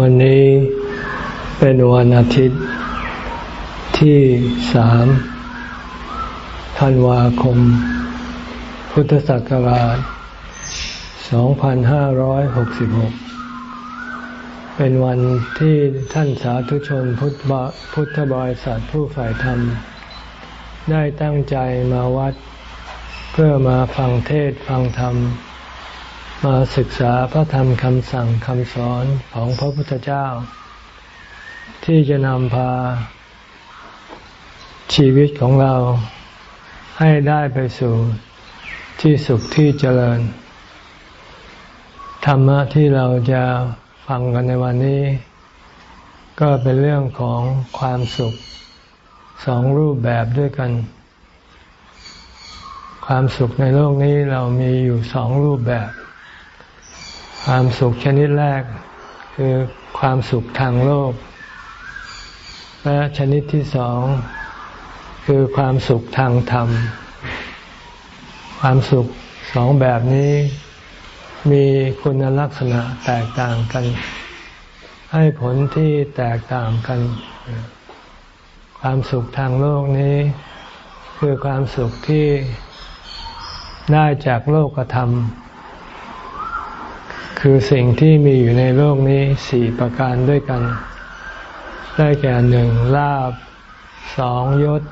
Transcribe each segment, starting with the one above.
วันนี้เป็นวันอาทิตย์ที่สามธันวาคม พุทธศักราช 2566 เป็นวันที่ท่านสาธุชนพุทธพุทธบริษัทผู้ฝ่ายธรรม ได้ตั้งใจมาวัด เพื่อมาฟังเทศฟังธรรม มาศึกษาพระธรรมคำสั่งคำสอนของพระพุทธเจ้า ที่จะนำพา ชีวิตของเราให้ได้ไปสู่ที่สุขที่เจริญ ธรรมะที่เราจะฟังกันในวันนี้ ก็เป็นเรื่องของความสุขสองรูปแบบด้วยกัน ความสุขในโลกนี้เรามีอยู่สองรูปแบบ ความสุขชนิดแรกคือความสุขทางโลก และชนิดที่สองคือความสุขทางธรรม ความสุขสองแบบนี้มีคุณลักษณะแตกต่างกัน ให้ผลที่แตกต่างกัน ความสุขทางโลกนี้ คือความสุขที่ได้จากโลกธรรม คือสิ่งที่มีอยู่ในโลกนี้สี่ประการด้วยกัน ได้แก่หนึ่งลาบสองยศ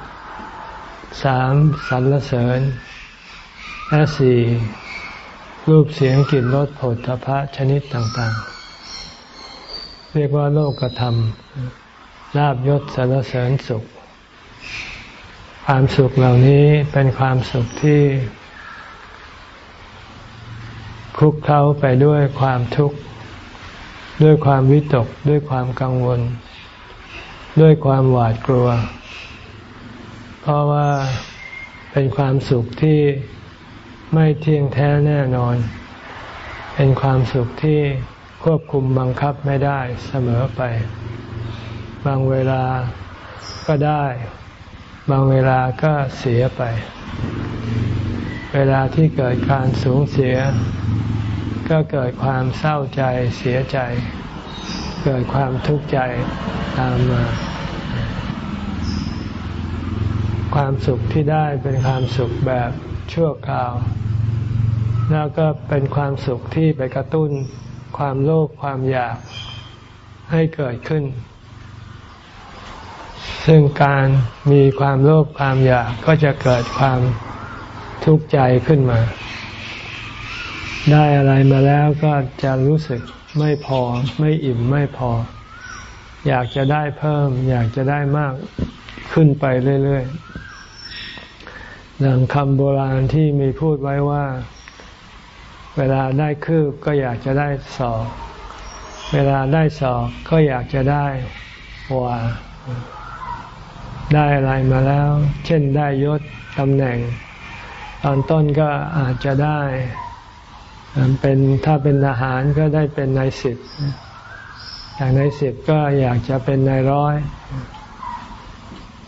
สามสรรเสริญและสี่รูปเสียงกลิ่นรสผลทพะชนิดต่างๆ เรียกว่าโลกธรรมลาบยศสรรเสริญสุข ความสุขเหล่านี้เป็นความสุขที่ คุกเข้าไปด้วยความทุกข์ ด้วยความวิตก ด้วยความกังวล ด้วยความหวาดกลัว เพราะว่าเป็นความสุขที่ไม่เที่ยงแท้แน่นอน เป็นความสุขที่ควบคุมบังคับไม่ได้เสมอไป บางเวลาก็ได้ บางเวลาก็เสียไป เวลาที่เกิดการสูญเสีย ก็เกิดความเศร้าใจเสียใจ เกิดความทุกข์ใจตามมา ความสุขที่ได้เป็นความสุขแบบชั่วคราว แล้วก็เป็นความสุขที่ไปกระตุ้นความโลภความอยากให้เกิดขึ้น ซึ่งการมีความโลภความอยากก็จะเกิดความ ทุกข์ใจขึ้นมา ได้อะไรมาแล้วก็จะรู้สึกไม่พอไม่อิ่มไม่พอ อยากจะได้เพิ่ม อยากจะได้มากขึ้นไปเรื่อยๆดังคำโบราณที่มีพูดไว้ว่า เวลาได้คืบก็อยากจะได้สอบเวลาได้สอบก็อยากจะได้ว่าได้อะไรมาแล้ว เช่นได้ยศตำแหน่ง ตอนต้นก็อาจจะได้เป็นถ้าเป็นทหารก็ได้เป็นนายสิบจากนายสิบก็อยากจะเป็นนายร้อย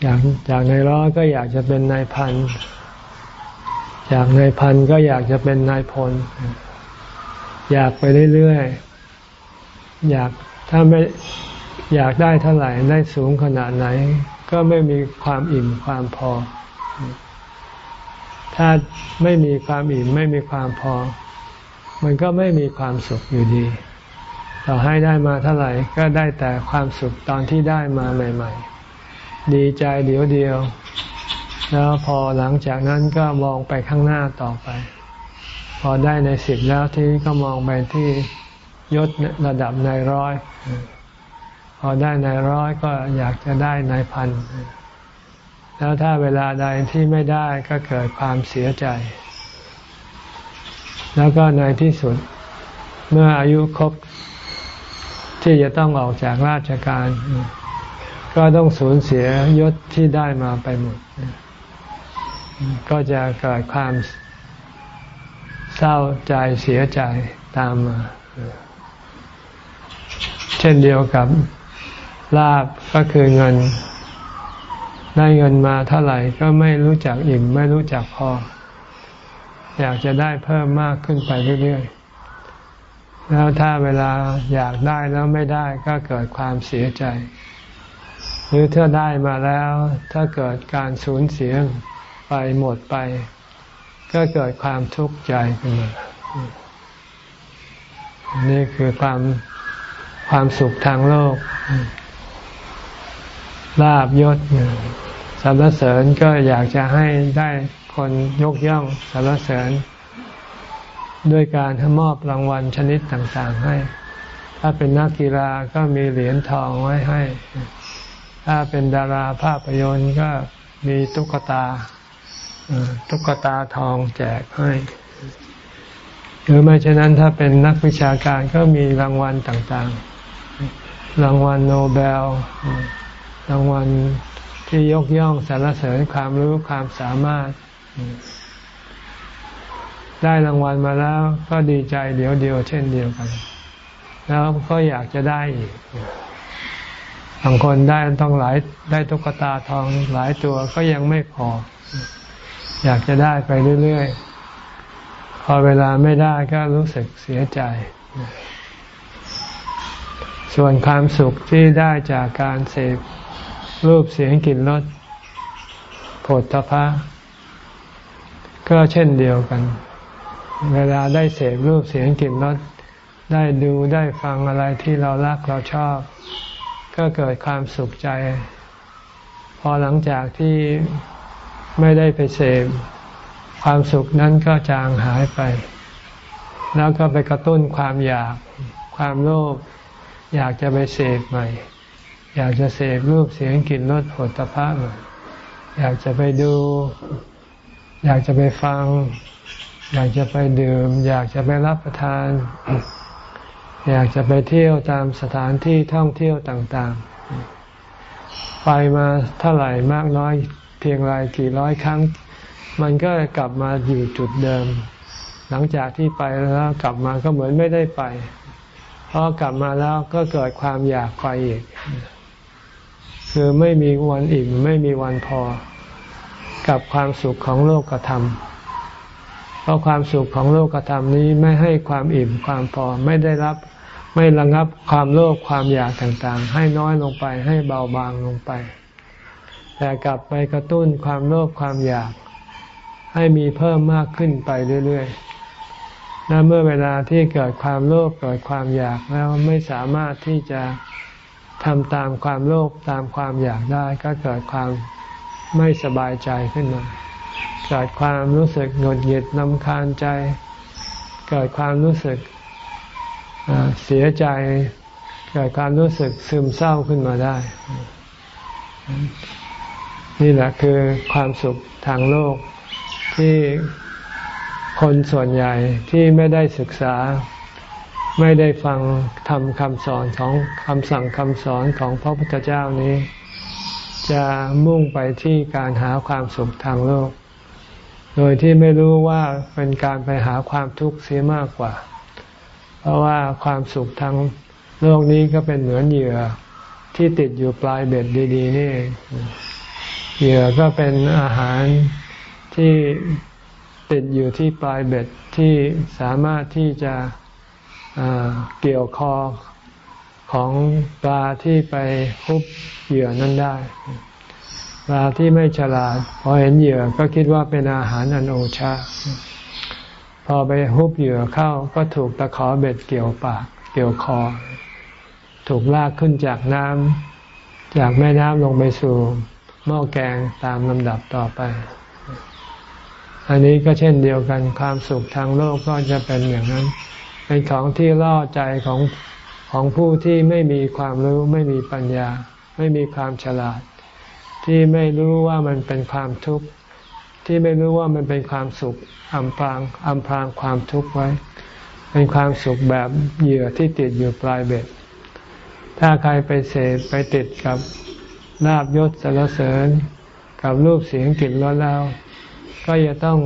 อยากจากนายร้อยก็อยากจะเป็นนายพันจากนายพันก็อยากจะเป็นนายพล อยากไปเรื่อยๆอยากถ้าไม่อยากได้เท่าไหร่ได้สูงขนาดไหน ก็ไม่มีความอิ่มความพอ ถ้าไม่มีความอิ่มไม่มีความพอ มันก็ไม่มีความสุขอยู่ดี ต่อให้ได้มาเท่าไหร่ก็ได้แต่ความสุขตอนที่ได้มาใหม่ ๆ ดีใจเดียวเดียว แล้วพอหลังจากนั้นก็มองไปข้างหน้าต่อไป พอได้ในสิบแล้วที่ก็มองไปที่ยศระดับนายร้อย พอได้นายร้อยก็อยากจะได้นายพัน แล้วถ้าเวลาใดที่ไม่ได้ก็เกิดความเสียใจ แล้วก็ในที่สุดเมื่ออายุครบที่จะต้องออกจากราชการ ก็ต้องสูญเสียยศที่ได้มาไปหมด ก็จะเกิดความเศร้าใจเสียใจตามมา เช่นเดียวกับลาบก็คือเงิน ได้เงินมาเท่าไหร่ก็ไม่รู้จักอิ่มไม่รู้จักพอ อยากจะได้เพิ่มมากขึ้นไปเรื่อยๆ แล้วถ้าเวลาอยากได้แล้วไม่ได้ก็เกิดความเสียใจ หรือถ้าได้มาแล้ว ถ้าเกิดการสูญเสียไปหมดไป ก็เกิดความทุกข์ใจขึ้นมานี่คือความความสุขทางโลกลาบยศ สรรเสริญก็อยากจะให้ได้คนยกย่องสรรเสริญ ด้วยการมอบรางวัลชนิดต่างๆให้ ถ้าเป็นนักกีฬาก็มีเหรียญทองไว้ให้ ถ้าเป็นดาราภาพยนตร์ก็มีตุ๊กตาตุ๊กตาทองแจกให้หรือไม่เช่นนั้นถ้าเป็นนักวิชาการก็มีรางวัลต่างๆ รางวัลโนเบล รางวัล ที่ยกย่องสรรเสริญความรู้ความสามารถ ได้รางวัลมาแล้วก็ดีใจเดียวเดียวเช่นเดียวกัน แล้วก็อยากจะได้อีกบางคนได้ต้องหลายได้ตุ๊กตาทองหลายตัวก็ยังไม่พอ อยากจะได้ไปเรื่อยๆ พอเวลาไม่ได้ก็รู้สึกเสียใจ ส่วนความสุขที่ได้จากการเสพ รูปเสียงกลิ่นรสผลตภะก็เช่นเดียวกัน เวลาได้เสพรูปเสียงกลิ่นรสได้ดูได้ฟังอะไรที่เรารักเราชอบ ก็เกิดความสุขใจ พอหลังจากที่ไม่ได้ไปเสพความสุขนั้นก็จางหายไป แล้วก็ไปกระตุ้นความอยากความโลภอยากจะไปเสพใหม่ อยากจะเสพรูปเสียงกลิ่นรสผลตภะใหม่อยากจะไปดู อยากจะไปฟัง อยากจะไปดื่ม อยากจะไปรับประทาน อยากจะไปเที่ยวตามสถานที่ท่องเที่ยวต่าง ๆ ไปมาเท่าไหร่มากน้อยเพียงไรกี่ร้อยครั้ง มันก็กลับมาอยู่จุดเดิม หลังจากที่ไปแล้วกลับมาก็เหมือนไม่ได้ไป เพราะกลับมาแล้วก็เกิดความอยากไปอีก คือไม่มีวันอิ่มไม่มีวันพอ กับความสุขของโลกธรรม เพราะความสุขของโลกธรรมนี้ไม่ให้ความอิ่มความพอไม่ได้รับไม่ระงับความโลภความอยากต่างๆ ให้น้อยลงไปให้เบาบางลงไป แต่กลับไปกระตุ้นความโลภความอยาก ให้มีเพิ่มมากขึ้นไปเรื่อยๆและเมื่อเวลาที่เกิดความโลภเกิดความอยากแล้วไม่สามารถที่จะ ทำตามความโลภตามความอยากได้ก็เกิดความไม่สบายใจขึ้นมา เกิดความรู้สึกหงุดหงิดลำคาญใจ เกิดความรู้สึกเสียใจ เกิดความรู้สึกซึมเศร้าขึ้นมาได้ นี่แหละคือความสุขทางโลกที่คนส่วนใหญ่ที่ไม่ได้ศึกษา ไม่ได้ฟังทำคำสอนของคำสั่งคำสอนของพระพุทธเจ้านี้ จะมุ่งไปที่การหาความสุขทางโลก โดยที่ไม่รู้ว่าเป็นการไปหาความทุกข์เสียมากกว่า เพราะว่าความสุขทางโลกนี้ก็เป็นเหมือนเหยื่อที่ติดอยู่ปลายเบ็ดดี ๆ นี่เหยื่อก็เป็นอาหารที่ติดอยู่ที่ปลายเบ็ดที่สามารถที่จะ เกี่ยวคอของปลาที่ไปคุบเหยื่อนั้นได้ ปลาที่ไม่ฉลาด พอเห็นเหยื่อก็คิดว่าเป็นอาหารอันโอชา พอไปฮุบเหยื่อเข้าก็ถูกตะขอเบ็ดเกี่ยวปาก เกี่ยวคอ ถูกลากขึ้นจากน้ำจากแม่น้ำลงไปสู่หม้อแกงตามลำดับต่อไป อันนี้ก็เช่นเดียวกันความสุขทางโลกก็จะเป็นอย่างนั้น เป็นของที่ล่อใจของของผู้ที่ไม่มีความรู้ไม่มีปัญญา ไม่มีความฉลาด ที่ไม่รู้ว่ามันเป็นความทุกข์ที่ไม่รู้ว่ามันเป็นความสุขอำพรางอำพรางความทุกข์ไว้ เป็นความสุขแบบเหยื่อที่ติดอยู่ปลายเบ็ด ถ้าใครไปเสพไปติดกับลาบยศสารเสริญ กับรูปเสียงกลิ่นรสแล้ว ก็จะต้อง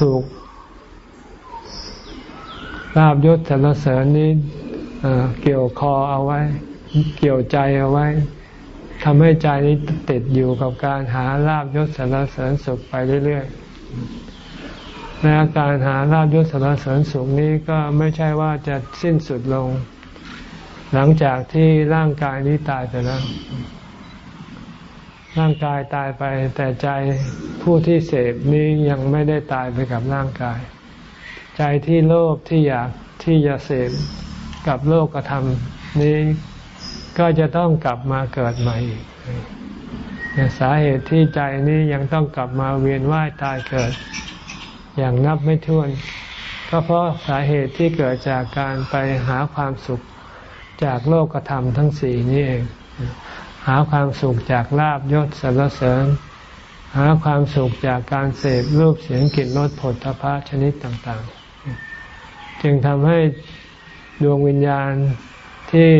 ถูก ลาบยศสรรเสริญนี้เกี่ยวคอเอาไว้ เกี่ยวใจเอาไว้ทำให้ใจนี้ติดอยู่กับการหาลาบยศสรรเสริญสุขไปเรื่อยๆและการหาลาบยศสารเสริญสุขนี้ก็ไม่ใช่ว่าจะสิ้นสุดลง หลังจากที่ร่างกายนี้ตายไปแล้ว ร่างกายตายไปแต่ใจผู้ที่เสพนี้ยังไม่ได้ตายไปกับร่างกาย ใจที่โลภที่อยากที่จะเสพกับโลกธรรมนี้ก็จะต้องกลับมาเกิดใหม่อีกสาเหตุที่ใจนี้ยังต้องกลับมาเวียนว่ายตายเกิด อย่างนับไม่ถ้วน ก็เพราะสาเหตุที่เกิดจากการไปหาความสุขจากโลกธรรมทั้งสี่นี้เอง หาความสุขจากลาบยศสรรเสริญ หาความสุขจากการเสพรูปเสียงกลิ่นรสผลทพะชนิดต่างๆ จึงทำให้ดวงวิญญาณที่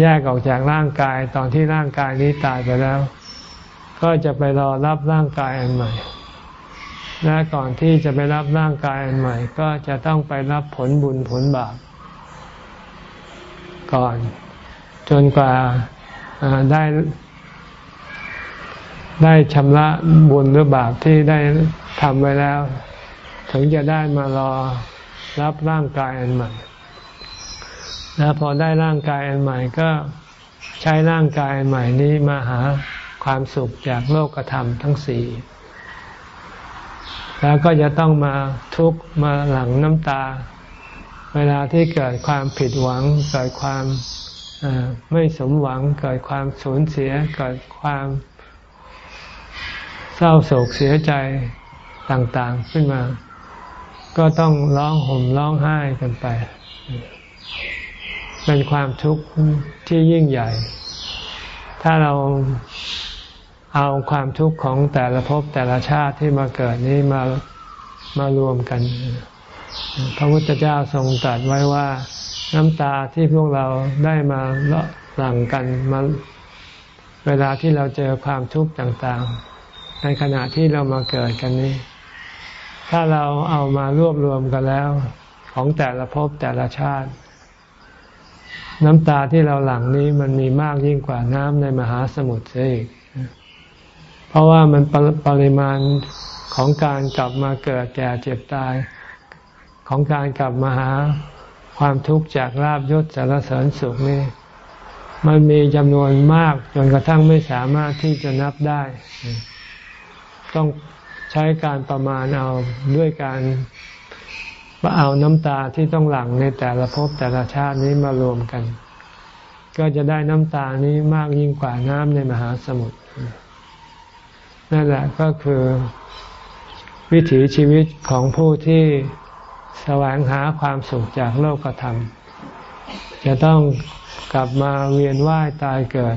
แยกออกจากร่างกายตอนที่ร่างกายนี้ตายไปแล้ว ก็จะไปรอรับร่างกายอันใหม่ และก่อนที่จะไปรับร่างกายอันใหม่ ก็จะต้องไปรับผลบุญผลบาปก่อน จนกว่าได้ได้ชำระบุญหรือบาปที่ได้ทำไว้แล้ว ถึงจะได้มารอ รับร่างกายอันใหม่ แล้วพอได้ร่างกายอันใหม่ก็ใช้ร่างกายอันใหม่นี้มาหาความสุขจากโลกธรรมทั้งสี่แล้วก็จะต้องมาทุกข์มาหลั่งน้ำตา เวลาที่เกิดความผิดหวัง เกิดความไม่สมหวัง เกิดความสูญเสีย เกิดความเศร้าโศกเสียใจต่างๆขึ้นมา ก็ต้องร้องห่มร้องไห้กันไป เป็นความทุกข์ที่ยิ่งใหญ่ ถ้าเราเอาความทุกข์ของแต่ละภพแต่ละชาติที่มาเกิดนี้มามารวมกัน พระพุทธเจ้าทรงตรัสไว้ว่าน้ำตาที่พวกเราได้มาหลั่งกันมาเวลาที่เราเจอความทุกข์ต่างๆ ในขณะที่เรามาเกิดกันนี้ ถ้าเราเอามารวบรวมกันแล้ว ของแต่ละภพแต่ละชาติ น้ำตาที่เราหลั่งนี้มันมีมากยิ่งกว่าน้ำในมหาสมุทรเสียอีก เพราะว่ามันปปริมาณของการกลับมาเกิดแก่เจ็บตาย ของการกลับมาหาความทุกข์จากลาบยศสารเสริญสุขนี่มันมีจำนวนมากจนกระทั่งไม่สามารถที่จะนับได้ ต้อง ใช้การประมาณเอาด้วยการเอาน้ำตาที่ต้องหลั่งในแต่ละภพแต่ละชาตินี้มารวมกัน ก็จะได้น้ำตานี้มากยิ่งกว่าน้ำในมหาสมุทรนั่นแหละก็คือวิถีชีวิตของผู้ที่แสวงหาความสุขจากโลกธรรม จะต้องกลับมาเวียนว่ายตายเกิด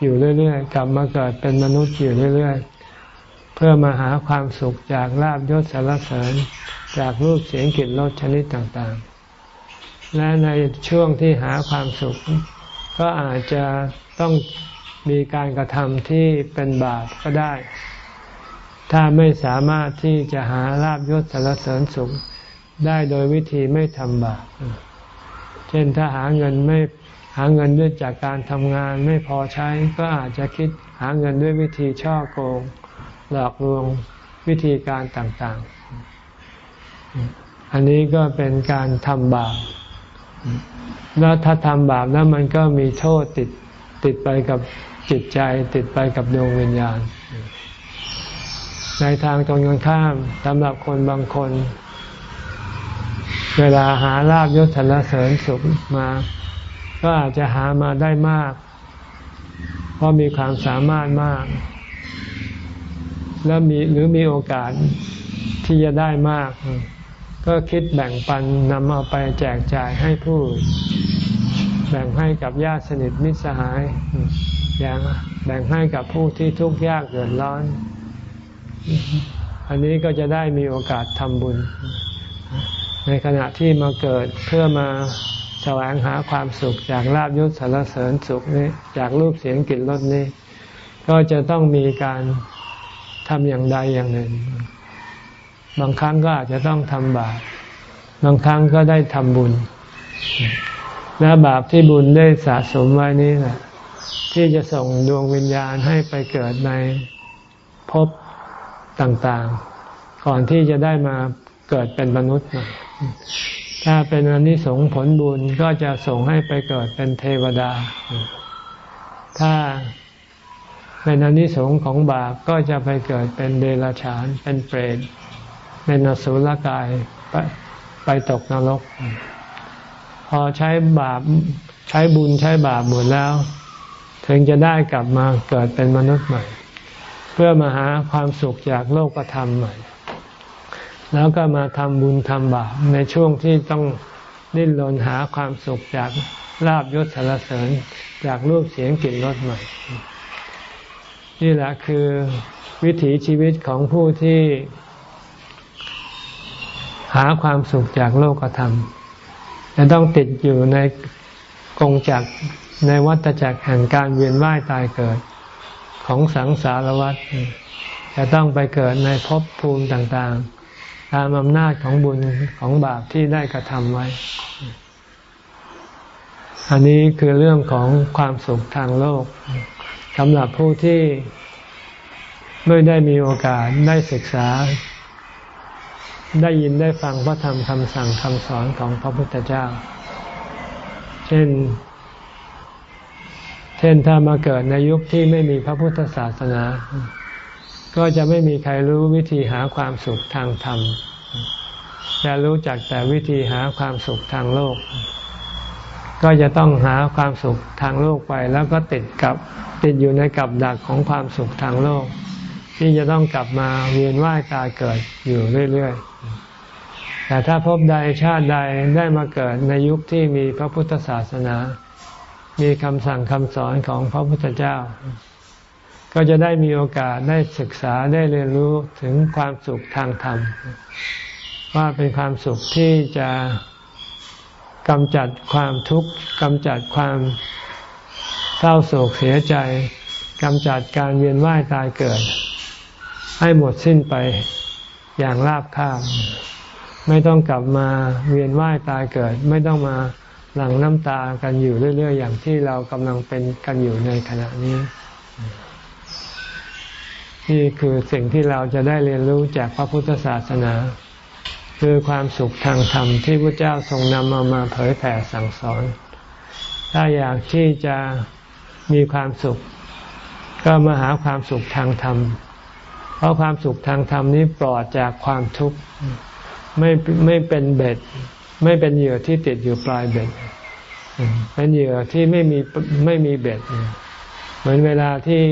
อยู่เรื่อยๆ กลับมาเกิดเป็นมนุษย์อยู่เรื่อยๆ พื่อมาหาความสุขจากลาบยศสารเสริญ จากรูปเสียงกลิ่นรสชนิดต่างๆ และในช่วงที่หาความสุข ก็อาจจะต้องมีการกระทำที่เป็นบาปก็ได้ ถ้าไม่สามารถที่จะหาลาบยศสารเสริญสุขได้โดยวิธีไม่ทำบาป เช่นถ้าหาเงินไม่หาเงินด้วยจากการทำงานไม่พอใช้ก็อาจจะคิดหาเงินด้วยวิธีช่อโกง หลอกลวงวิธีการต่างๆ อันนี้ก็เป็นการทำบาป แล้วถ้าทำบาปแล้วมันก็มีโทษติดติดไปกับจิตใจ ติดไปกับดวงวิญญาณ ในทางตรงกันข้ามสำหรับคนบางคน เวลาหาลาบยศสรรเสริญสุขมา ก็อาจจะหามาได้มาก เพราะมีความสามารถมาก แล้วมีหรือมีโอกาสที่จะได้มาก ก็คิดแบ่งปันนำเอาไปแจกจ่ายให้ผู้ แบ่งให้กับญาติสนิทมิตรสหายอย่างแบ่งให้กับผู้ที่ทุกข์ยากเดือดร้อน อันนี้ก็จะได้มีโอกาสทำบุญ ในขณะที่มาเกิดเพื่อมาแสวงหาความสุขจากลาบยศสารเสริญสุขนี้จากรูปเสียงกลิ่นรสนี้ ก็จะต้องมีการำอย่างใดอย่างหนึ่ง บางครั้งก็อาจจะต้องทำบาปบางครั้งก็ได้ทำบุญ และบาปที่บุญได้สะสมไว้นี้แหละที่จะส่งดวงวิญญาณให้ไปเกิดในภพต่างๆ ก่อนที่จะได้มาเกิดเป็นมนุษย์มาถ้าเป็นอนิสงส์ผลบุญก็จะส่งให้ไปเกิดเป็นเทวดา ถ้า เป็นอนิสงส์ของบาปก็จะไปเกิดเป็นเดรัจฉาน เป็นเปรตเป็นอสุรกายไปไปตกนรก พอใช้บาปใช้บุญใช้บาปหมดแล้ว ถึงจะได้กลับมาเกิดเป็นมนุษย์ใหม่ เพื่อมาหาความสุขจากโลกธรรมใหม่ แล้วก็มาทำบุญทำบาปในช่วงที่ต้องดิ้นรนหาความสุขจากลาบยศสารเสริญจากรูปเสียงกลิ่นรสใหม่ นี่แหละคือวิถีชีวิตของผู้ที่ หาความสุขจากโลกธรรมจะต้องติดอยู่ในกงจักในวัฏจักรแห่งการเวียนว่ายตายเกิดของสังสารวัฏจะต้องไปเกิดในภพภูมิต่างๆ ตามอำนาจของบุญของบาปที่ได้กระทำไว้ อันนี้คือเรื่องของความสุขทางโลก สำหรับผู้ที่ไม่ได้มีโอกาสได้ศึกษา ได้ยินได้ฟังพระธรรมคำสั่งคำสอนของพระพุทธเจ้า เช่น เช่นถ้ามาเกิดในยุคที่ไม่มีพระพุทธศาสนา ก็จะไม่มีใครรู้วิธีหาความสุขทางธรรมจะรู้จักแต่วิธีหาความสุขทางโลก ก็จะต้องหาความสุขทางโลกไป แล้วก็ติดกับติดอยู่ในกับดักของความสุขทางโลก ที่จะต้องกลับมาเวียนว่ายตายเกิดอยู่เรื่อยๆ แต่ถ้าพบใดชาติใดได้มาเกิดในยุคที่มีพระพุทธศาสนา มีคำสั่งคำสอนของพระพุทธเจ้า ก็จะได้มีโอกาสได้ศึกษาได้เรียนรู้ถึงความสุขทางธรรมว่าเป็นความสุขที่จะ กำจัดความทุกข์กำจัดความเศร้าโศกเสียใจกำจัดการเวียนว่ายตายเกิด ให้หมดสิ้นไปอย่างราบคาบไม่ต้องกลับมาเวียนว่ายตายเกิด ไม่ต้องมาหลั่งน้ำตากันอยู่เรื่อย ๆ อย่างที่เรากำลังเป็นกันอยู่ในขณะนี้ นี่คือสิ่งที่เราจะได้เรียนรู้จากพระพุทธศาสนา คือความสุขทางธรรมที่พระเจ้าทรงนำมามาเผยแผ่สั่งสอน ถ้าอยากที่จะมีความสุข ก็มาหาความสุขทางธรรม เพราะความสุขทางธรรมนี้ปลอดจากความทุกข์ไม่ไม่เป็นเบ็ด ไม่เป็นเหยื่อที่ติดอยู่ปลายเบ็ด เป็นเหยื่อที่ไม่มีไม่มีเบ็ด เหมือนเวลาที่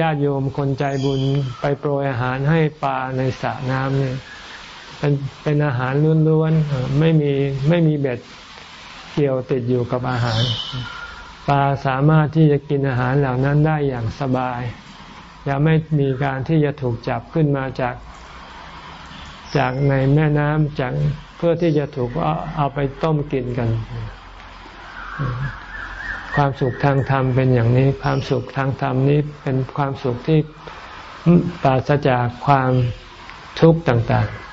ญาติโยมคนใจบุญไปโปรยอาหารให้ปลาในสระน้ำเนี่ย เป็นเป็นอาหารล้วนๆไม่มีไม่มีเบ็ดเกี่ยวติดอยู่กับอาหาร ปลาสามารถที่จะกินอาหารเหล่านั้นได้อย่างสบายจะไม่มีการที่จะถูกจับขึ้นมาจาก จากในแม่น้ำจากเพื่อที่จะถูกเอาไปต้มกินกัน ความสุขทางธรรมเป็นอย่างนี้ ความสุขทางธรรมนี้เป็นความสุขที่ปราศจากความทุกข์ต่างๆ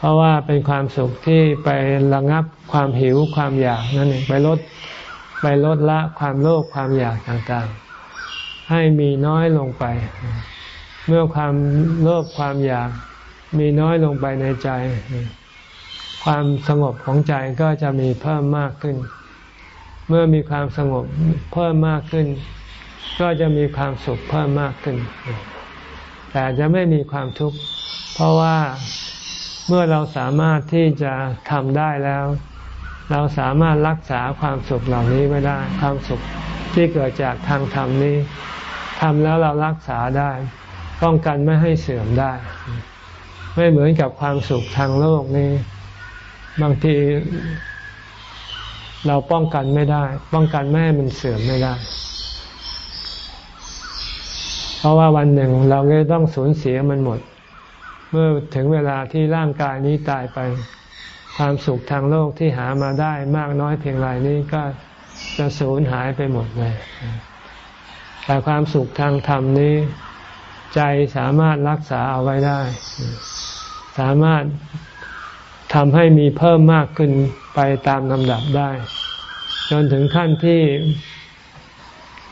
เพราะว่าเป็นความสุขที่ไประงับความหิวความอยากนั่นเองไปลดไปลดละความโลภความอยากต่างๆ ให้มีน้อยลงไป เมื่อความโลภความอยากมีน้อยลงไปในใจ ความสงบของใจก็จะมีเพิ่มมากขึ้น เมื่อมีความสงบเพิ่มมากขึ้น ก็จะมีความสุขเพิ่มมากขึ้น แต่จะไม่มีความทุกข์เพราะว่า เมื่อเราสามารถที่จะทำได้แล้ว เราสามารถรักษาความสุขเหล่านี้ไว้ได้ ความสุขที่เกิดจากทางธรรมนี้ทำแล้วเรารักษาได้ ป้องกันไม่ให้เสื่อมได้ ไม่เหมือนกับความสุขทางโลกนี้ บางทีเราป้องกันไม่ได้ ป้องกันไม่ให้มันเสื่อมไม่ได้ เพราะว่าวันหนึ่งเราก็ต้องสูญเสียมันหมด เมื่อถึงเวลาที่ร่างกายนี้ตายไป ความสุขทางโลกที่หามาได้มากน้อยเพียงไรนี้ก็จะสูญหายไปหมดเลย แต่ความสุขทางธรรมนี้ ใจสามารถรักษาเอาไว้ได้ สามารถทำให้มีเพิ่มมากขึ้นไปตามลำดับได้ จนถึงขั้นที่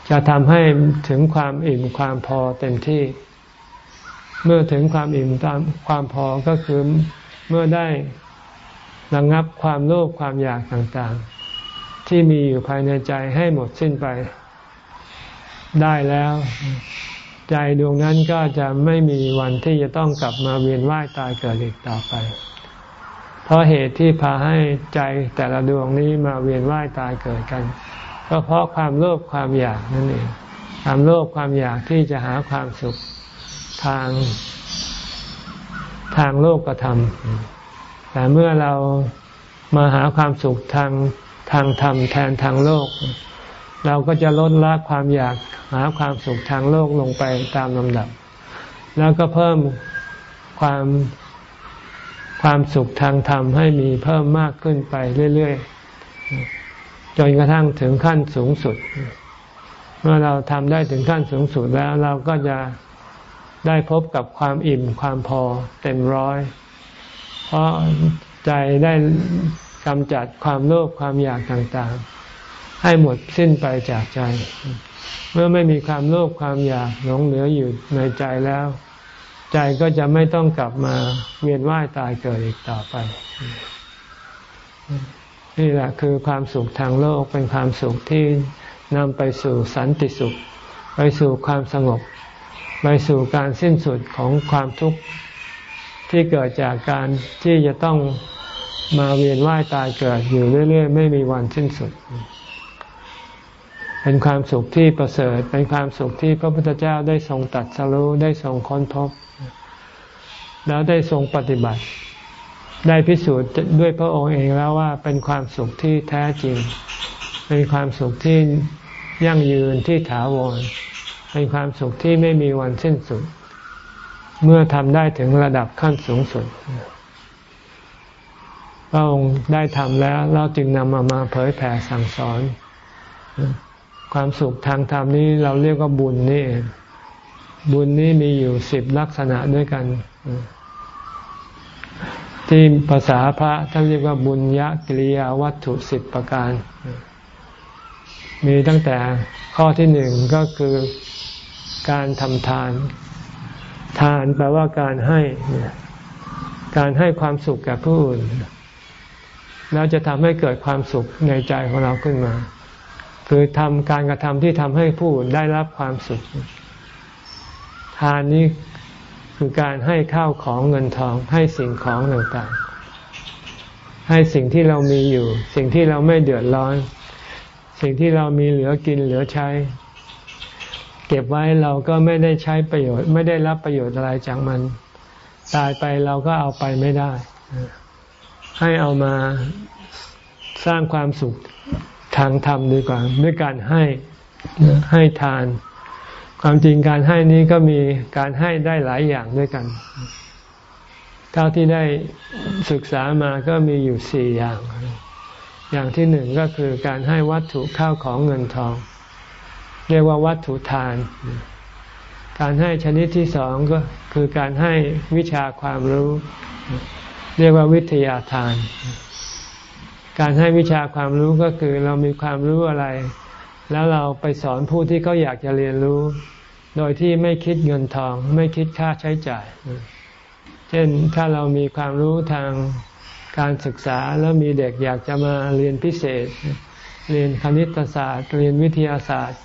จะทำให้ถึงความอิ่มความพอเต็มที่ เมื่อถึงความอิ่มตามความพอก็คือเมื่อได้ระงงับความโลภความอยากต่างๆ ที่มีอยู่ภายในใจให้หมดสิ้นไป ได้แล้ว ใจดวงนั้นก็จะไม่มีวันที่จะต้องกลับมาเวียนว่ายตายเกิดอีกต่อไป เพราะเหตุที่พาให้ใจแต่ละดวงนี้มาเวียนว่ายตายเกิดกันก็เพราะความโลภความอยากนั่นเอง ความโลภความอยากที่จะหาความสุข ทางทางโลกธรรมแต่เมื่อเรามาหาความสุขทางทางธรรมแทนทางโลก เราก็จะลดละความอยากหาความสุขทางโลกลงไปตามลำดับ แล้วก็เพิ่มความความสุขทางธรรมให้มีเพิ่มมากขึ้นไปเรื่อยๆ จนกระทั่งถึงขั้นสูงสุด เมื่อเราทำได้ถึงขั้นสูงสุดแล้วเราก็จะ ได้พบกับความอิ่มความพอเต็มร้อย เพราะใจได้กำจัดความโลภความอยากต่างๆ ให้หมดสิ้นไปจากใจ เมื่อไม่มีความโลภความอยากหลงเหลืออยู่ในใจแล้ว ใจก็จะไม่ต้องกลับมาเวียนว่ายตายเกิดอีกต่อไป นี่แหละคือความสุขทางโลกเป็นความสุขที่นำไปสู่สันติสุข ไปสู่ความสงบ ไปสู่การสิ้นสุดของความทุกข์ที่เกิดจากการที่จะต้องมาเวียนว่ายตายเกิดอยู่เรื่อย ๆ ไม่มีวันสิ้นสุด เป็นความสุขที่ประเสริฐ เป็นความสุขที่พระพุทธเจ้าได้ทรงตัดสรู้ได้ทรงค้นพบ แล้วได้ทรงปฏิบัติ ได้พิสูจน์ด้วยพระองค์เองแล้วว่าเป็นความสุขที่แท้จริง เป็นความสุขที่ยั่งยืนที่ถาวร เป็นความสุขที่ไม่มีวันสิ้นสุด เมื่อทำได้ถึงระดับขั้นสูงสุดพระองค์ได้ทำแล้วเราจึงนำมามาเผยแผ่สั่งสอน ความสุขทางธรรมนี้เราเรียกว่าบุญนี่ บุญนี้มีอยู่สิบลักษณะด้วยกัน ที่ภาษาพระท่านเรียกว่าบุญยะกิริยาวัตถุสิบประการ มีตั้งแต่ข้อที่หนึ่งก็คือ การทำทาน ทานแปลว่าการให้ การให้ความสุขแก่ผู้อื่น แล้วจะทำให้เกิดความสุขในใจของเราขึ้นมา คือทำการกระทำที่ทำให้ผู้อื่นได้รับความสุข ทานนี้คือการให้ข้าวของเงินทอง ให้สิ่งของต่างๆ ให้สิ่งที่เรามีอยู่ สิ่งที่เราไม่เดือดร้อน สิ่งที่เรามีเหลือกินเหลือใช้ เก็บไว้เราก็ไม่ได้ใช้ประโยชน์ ไม่ได้รับประโยชน์อะไรจากมัน ตายไปเราก็เอาไปไม่ได้ ให้เอามาสร้างความสุขทางธรรมดีกว่า ด้วยการให้ให้ทาน ความจริงการให้นี้ก็มีการให้ได้หลายอย่างด้วยกัน เท่าที่ได้ศึกษามาก็มีอยู่สี่อย่าง อย่างที่หนึ่งก็คือการให้วัตถุข้าวของเงินทอง เรียกว่าวัตถุทาน การให้ชนิดที่สองก็คือการให้วิชาความรู้ เรียกว่าวิทยาทาน การให้วิชาความรู้ก็คือเรามีความรู้อะไร แล้วเราไปสอนผู้ที่เขาอยากจะเรียนรู้ โดยที่ไม่คิดเงินทอง ไม่คิดค่าใช้จ่าย เช่นถ้าเรามีความรู้ทางการศึกษาแล้วมีเด็กอยากจะมาเรียนพิเศษ เรียนคณิตศาสตร์ เรียนวิทยาศาสตร์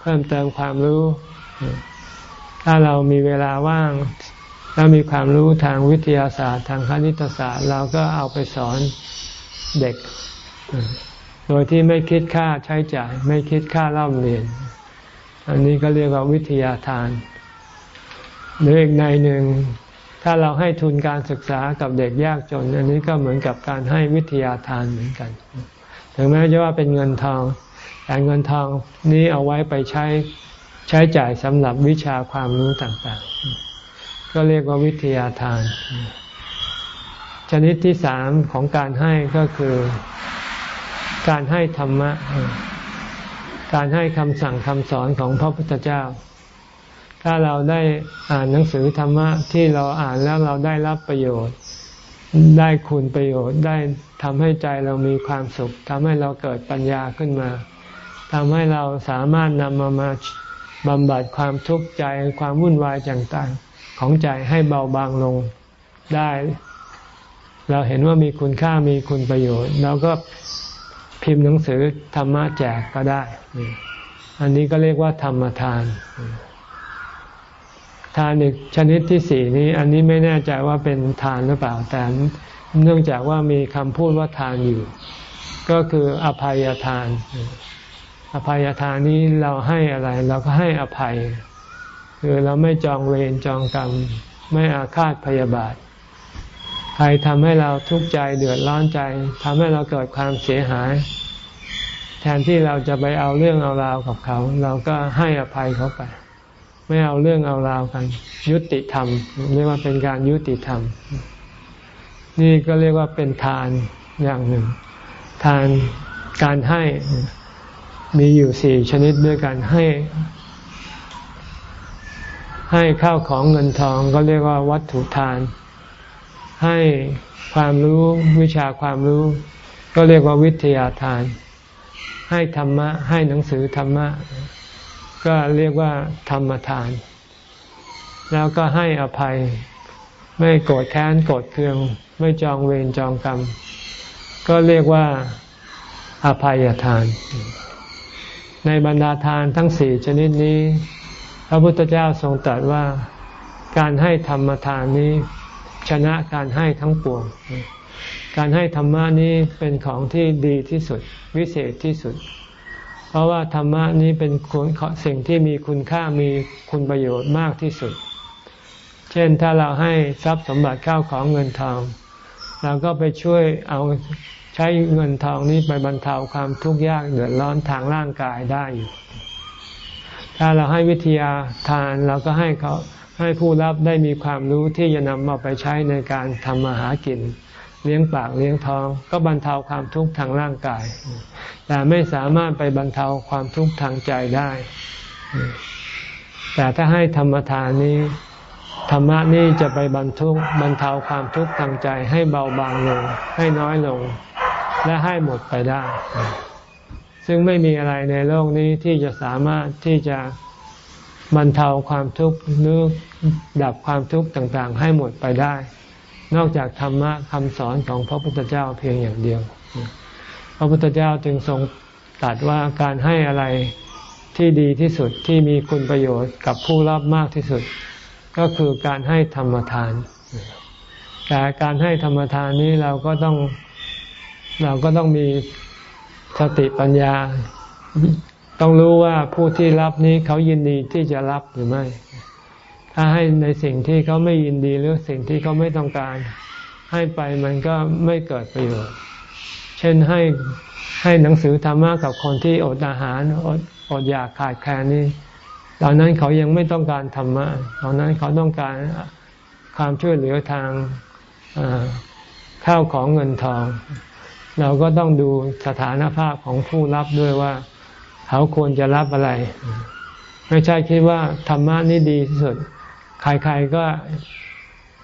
เพิ่มเติมความรู้ ถ้าเรามีเวลาว่างแล้วมีความรู้ทางวิทยาศาสตร์ ทางคณิตศาสตร์ เราก็เอาไปสอนเด็ก โดยที่ไม่คิดค่าใช้จ่าย ไม่คิดค่าเล่าเรียน อันนี้ก็เรียกว่าวิทยาทานหรืออีกในหนึ่งถ้าเราให้ทุนการศึกษากับเด็กยากจน อันนี้ก็เหมือนกับการให้วิทยาทานเหมือนกัน ถึงแม้จะว่าเป็นเงินทอง แต่เงินทองนี้เอาไว้ไปใช้ใช้จ่ายสำหรับวิชาความรู้ต่างๆ ก็เรียกว่าวิทยาทาน ชนิดที่สามของการให้ก็คือ การให้ธรรมะ การให้คำสั่งคำสอนของพระพุทธเจ้า ถ้าเราได้อ่านหนังสือธรรมะที่เราอ่านแล้วเราได้รับประโยชน์ ได้คุณประโยชน์ได้ทำให้ใจเรามีความสุขทำให้เราเกิดปัญญาขึ้นมาทำให้เราสามารถนำมามาบำบัดความทุกข์ใจความวุ่นวายต่างๆของใจให้เบาบางลงได้ เราเห็นว่ามีคุณค่ามีคุณประโยชน์เราก็พิมพ์หนังสือธรรมะแจกก็ได้ อันนี้ก็เรียกว่าธรรมทาน ทานอีกชนิดที่สี่นี้ อันนี้ไม่แน่ใจว่าเป็นทานหรือเปล่า แต่เนื่องจากว่ามีคำพูดว่าทานอยู่ ก็คืออภัยทาน อภัยทานนี้เราให้อะไร เราก็ให้อภัย คือเราไม่จองเวรจองกรรม ไม่อาฆาตพยาบาท ใครทำให้เราทุกข์ใจเดือดร้อนใจทำให้เราเกิดความเสียหาย แทนที่เราจะไปเอาเรื่องเอาราวกับเขา เราก็ให้อภัยเขาไป ไม่เอาเรื่องเอาราวกัน ยุติธรรมเรียกว่าเป็นการยุติธรรม นี่ก็เรียกว่าเป็นทานอย่างหนึ่ง ทานการให้มีอยู่สี่ชนิดด้วยกันให้ ให้ข้าวของเงินทองก็เรียกว่าวัตถุทาน ให้ความรู้วิชาความรู้ ก็เรียกว่าวิทยาทาน ให้ธรรมะ ให้หนังสือธรรมะ ก็เรียกว่าธรรมทาน แล้วก็ให้อภัย ไม่โกรธแค้นโกรธเคือง ไม่จองเวรจองกรรม ก็เรียกว่าอภัยทาน ในบรรดาทานทั้งสี่ชนิดนี้ พระพุทธเจ้าทรงตรัสว่าการให้ธรรมทานนี้ ชนะการให้ทั้งปวง การให้ธรรมะนี้เป็นของที่ดีที่สุด วิเศษที่สุด เพราะว่าธรรมะนี้เป็นสิ่งที่มีคุณค่ามีคุณประโยชน์มากที่สุด เช่นถ้าเราให้ทรัพย์สมบัติข้าวของเงินทองเราก็ไปช่วยเอาใช้เงินทองนี้ไปบรรเทาความทุกข์ยากเดือดร้อนทางร่างกายได้อยู่ ถ้าเราให้วิทยาทานเราก็ให้เขาให้ผู้รับได้มีความรู้ที่จะนำมาไปใช้ในการทำมาหากิน เลี้ยงปากเลี้ยงท้อง ก็บรรเทาความทุกข์ทางร่างกาย แต่ไม่สามารถไปบรรเทาความทุกข์ทางใจได้ แต่ถ้าให้ธรรมทานนี้ ธรรมะนี่จะไปบรรทุกบรรเทาความทุกข์ทางใจให้เบาบางลง ให้น้อยลง และให้หมดไปได้ ซึ่งไม่มีอะไรในโลกนี้ที่จะสามารถที่จะบรรเทาความทุกข์หรือดับความทุกข์ต่างๆ ให้หมดไปได้ นอกจากธรรมะคำสอนของพระพุทธเจ้าเพียงอย่างเดียว พระพุทธเจ้าจึงทรงตรัสว่าการให้อะไรที่ดีที่สุดที่มีคุณประโยชน์กับผู้รับมากที่สุด ก็คือการให้ธรรมทาน แต่การให้ธรรมทานนี้เราก็ต้องเราก็ต้องมีสติปัญญา ต้องรู้ว่าผู้ที่รับนี้เขายินดีที่จะรับหรือไม่ ถ้าให้ในสิ่งที่เขาไม่ยินดีหรือสิ่งที่เขาไม่ต้องการ ให้ไปมันก็ไม่เกิดประโยชน์ ช่นให้ให้หนังสือธรรมะกับคนที่อดอาหารอดอดอยากขาดแคลนนี่ตอนนั้นเขายังไม่ต้องการธรรมะตอนนั้นเขาต้องการความช่วยเหลือทางข้าวของเงินทอง เราก็ต้องดูสถานภาพของผู้รับด้วยว่า เขาควรจะรับอะไร ไม่ใช่คิดว่าธรรมะนี่ดีที่สุด ใครๆก็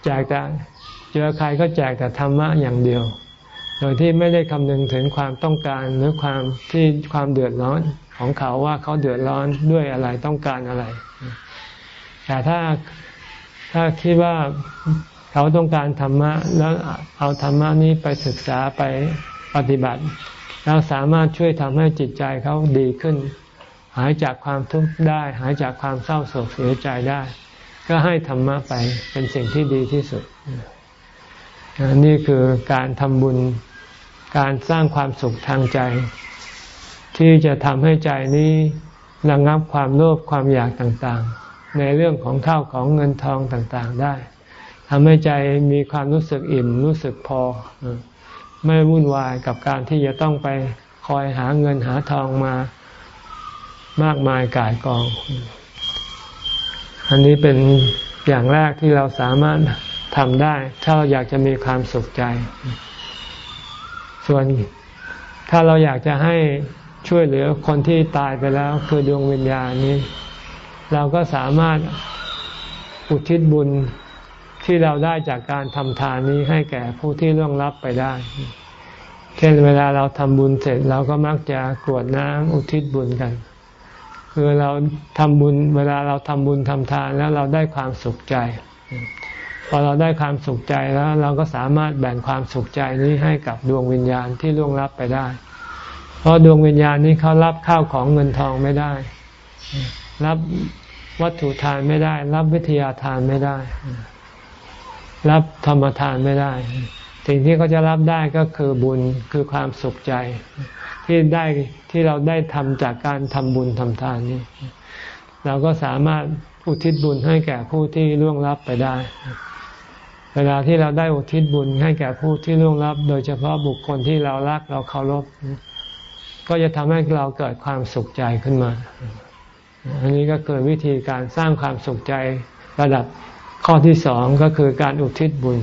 แจกแต่เจอใครก็แจกแต่ธรรมะอย่างเดียว โดยที่ไม่ได้คำนึงถึงความต้องการหรือความที่ความเดือดร้อนของเขาว่าเขาเดือดร้อนด้วยอะไรต้องการอะไร แต่ถ้าถ้าคิดว่าเขาต้องการธรรมะ แล้วเอาธรรมะนี้ไปศึกษาไปปฏิบัติ แล้วสามารถช่วยทำให้จิตใจเขาดีขึ้น หายจากความทุกข์ได้ หายจากความเศร้าโศกเสียใจได้ ก็ให้ธรรมะไปเป็นสิ่งที่ดีที่สุด นี่คือการทำบุญ การสร้างความสุขทางใจ ที่จะทำให้ใจนี้ระงับความโลภความอยากต่างๆ ในเรื่องของข้าวของเงินทองต่างๆได้ทำให้ใจมีความรู้สึกอิ่มรู้สึกพอ ไม่วุ่นวายกับการที่จะต้องไปคอยหาเงินหาทองมามากมายกายกอง อันนี้เป็นอย่างแรกที่เราสามารถทำได้ ถ้าเราอยากจะมีความสุขใจ ส่วนถ้าเราอยากจะให้ช่วยเหลือคนที่ตายไปแล้ว คือดวงวิญญาณนี้ เราก็สามารถอุทิศบุญที่เราได้จากการทำทานนี้ให้แก่ผู้ที่ร่วงรับไปได้ เช่นเวลาเราทำบุญเสร็จเราก็มักจะกรวดน้ำอุทิศบุญกัน คือเราทำบุญเวลาเราทำบุญทำทานแล้วเราได้ความสุขใจ พอเราได้ความสุขใจแล้ว เราก็สามารถแบ่งความสุขใจนี้ให้กับดวงวิญญาณที่ล่วงลับไปได้ เพราะดวงวิญญาณนี้เขารับข้าวของเงินทองไม่ได้ รับวัตถุทานไม่ได้ รับวิทยาทานไม่ได้ รับธรรมทานไม่ได้ สิ่งที่เขาจะรับได้ก็คือบุญคือความสุขใจ ที่ได้ที่เราได้ทำจากการทำบุญทำทานนี้ เราก็สามารถอุทิศบุญให้แก่ผู้ที่ล่วงลับไปได้ เวลาที่เราได้อุทิศบุญให้แก่ผู้ที่ล่วงลับ โดยเฉพาะบุคคลที่เรารักเราเคารพ ก็จะทำให้เราเกิดความสุขใจขึ้นมา อันนี้ก็คือวิธีการสร้างความสุขใจระดับข้อที่สองก็คือการอุทิศบุญ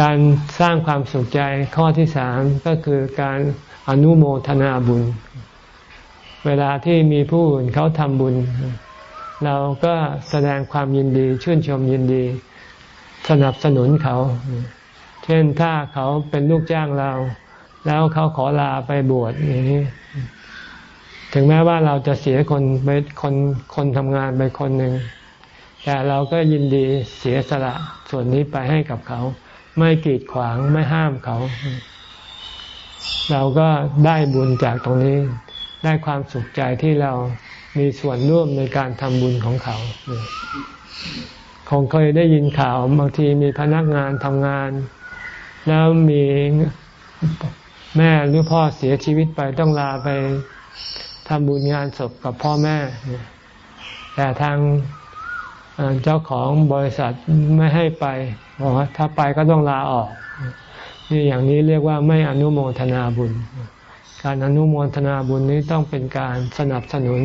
การสร้างความสุขใจข้อที่สามก็คือการอนุโมทนาบุญ เวลาที่มีผู้อื่นเขาทำบุญ เราก็แสดงความยินดีชื่นชมยินดี สนับสนุนเขา เช่นถ้าเขาเป็นลูกจ้างเรา แล้วเขาขอลาไปบวชอย่างนี้ ถึงแม้ว่าเราจะเสียคนไปคนคนทำงานไปคนหนึ่ง แต่เราก็ยินดีเสียสละส่วนนี้ไปให้กับเขา ไม่กีดขวางไม่ห้ามเขา เราก็ได้บุญจากตรงนี้ ได้ความสุขใจที่เรามีส่วนร่วมในการทำบุญของเขา คงเคยได้ยินข่าวบางทีมีพนักงานทำงาน แล้วมีแม่หรือพ่อเสียชีวิตไปต้องลาไปทำบุญงานศพกับพ่อแม่ แต่ทางเจ้าของบริษัทไม่ให้ไปบอกว่าถ้าไปก็ต้องลาออก นี่อย่างนี้เรียกว่าไม่อนุโมทนาบุญ การอนุโมทนาบุญนี้ต้องเป็นการสนับสนุน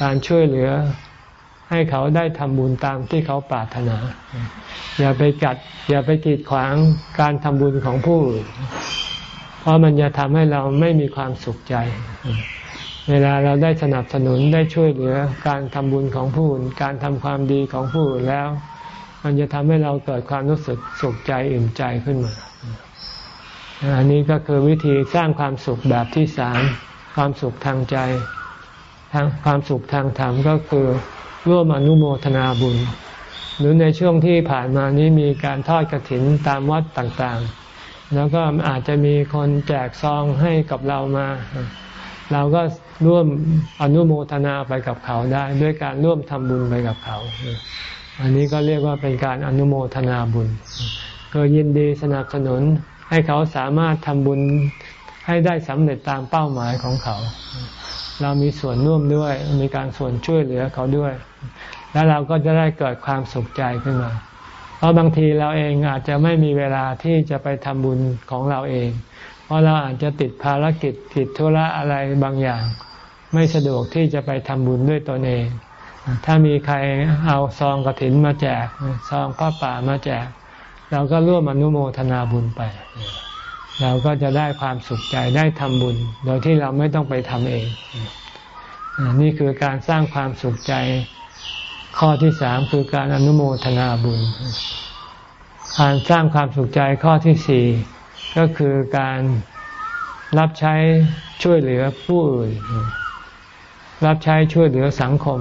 การช่วยเหลือ ให้เขาได้ทำบุญตามที่เขาปรารถนา อย่าไปกัด อย่าไปกีดขวางการทำบุญของผู้อื่นเพราะมันจะทำให้เราไม่มีความสุขใจ เวลาเราได้สนับสนุนได้ช่วยเหลือ การทำบุญของผู้อื่นการทำความดีของผู้อื่นแล้ว มันจะทำให้เราเกิดความรู้สึกสุขใจอิ่มใจขึ้นมา อันนี้ก็คือวิธีสร้างความสุขแบบที่สามความสุขทางใจทางความสุขทางธรรมก็คือ ร่วมอนุโมทนาบุญ หรือในช่วงที่ผ่านมานี้มีการทอดกระถินตามวัดต่างๆ แล้วก็อาจจะมีคนแจกซองให้กับเรามา เราก็ร่วมอนุโมทนาไปกับเขาได้ ด้วยการร่วมทำบุญไปกับเขา อันนี้ก็เรียกว่าเป็นการอนุโมทนาบุญก็ยินดีสนับสนุนให้เขาสามารถทำบุญให้ได้สำเร็จตามเป้าหมายของเขา เรามีส่วนร่วมด้วย มีการส่วนช่วยเหลือเขาด้วย แล้วเราก็จะได้เกิดความสุขใจขึ้นมา เพราะบางทีเราเองอาจจะไม่มีเวลาที่จะไปทำบุญของเราเอง เพราะเราอาจจะติดภารกิจติดธุระอะไรบางอย่าง ไม่สะดวกที่จะไปทำบุญด้วยตนเอง ถ้ามีใครเอาซองกระถินมาแจก ซองผ้าป่ามาแจก เราก็ร่วมอนุโมทนาบุญไป เราก็จะได้ความสุขใจได้ทำบุญ โดยที่เราไม่ต้องไปทำเอง นี่คือการสร้างความสุขใจ ข้อที่สามคือการอนุโมทนาบุญ การสร้างความสุขใจข้อที่สี่ก็คือการรับใช้ช่วยเหลือผู้อื่น รับใช้ช่วยเหลือสังคม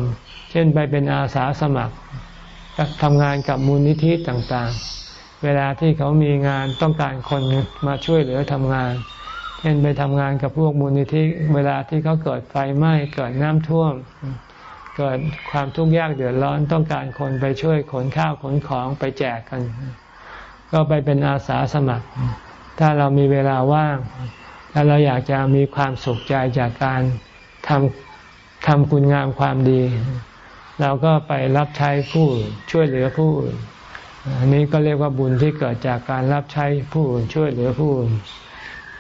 เช่นไปเป็นอาสาสมัครทำงานกับมูลนิธิต่างๆ เวลาที่เขามีงานต้องการคนมาช่วยเหลือทำงาน เช่นไปทำงานกับพวกมูลนิธิเวลาที่เขาเกิดไฟไหม้เกิดน้ำท่วม เกิดความทุกข์ยากเดือดร้อนต้องการคนไปช่วยขนข้าวขนของไปแจกกัน ก็ไปเป็นอาสาสมัคร ถ้าเรามีเวลาว่างแล้วเราอยากจะมีความสุขใจจากการทำทำคุณงามความดี เราก็ไปรับใช้ผู้ช่วยเหลือผู้อื่น อันนี้ก็เรียกว่าบุญที่เกิดจากการรับใช้ผู้อื่นช่วยเหลือผู้อื่น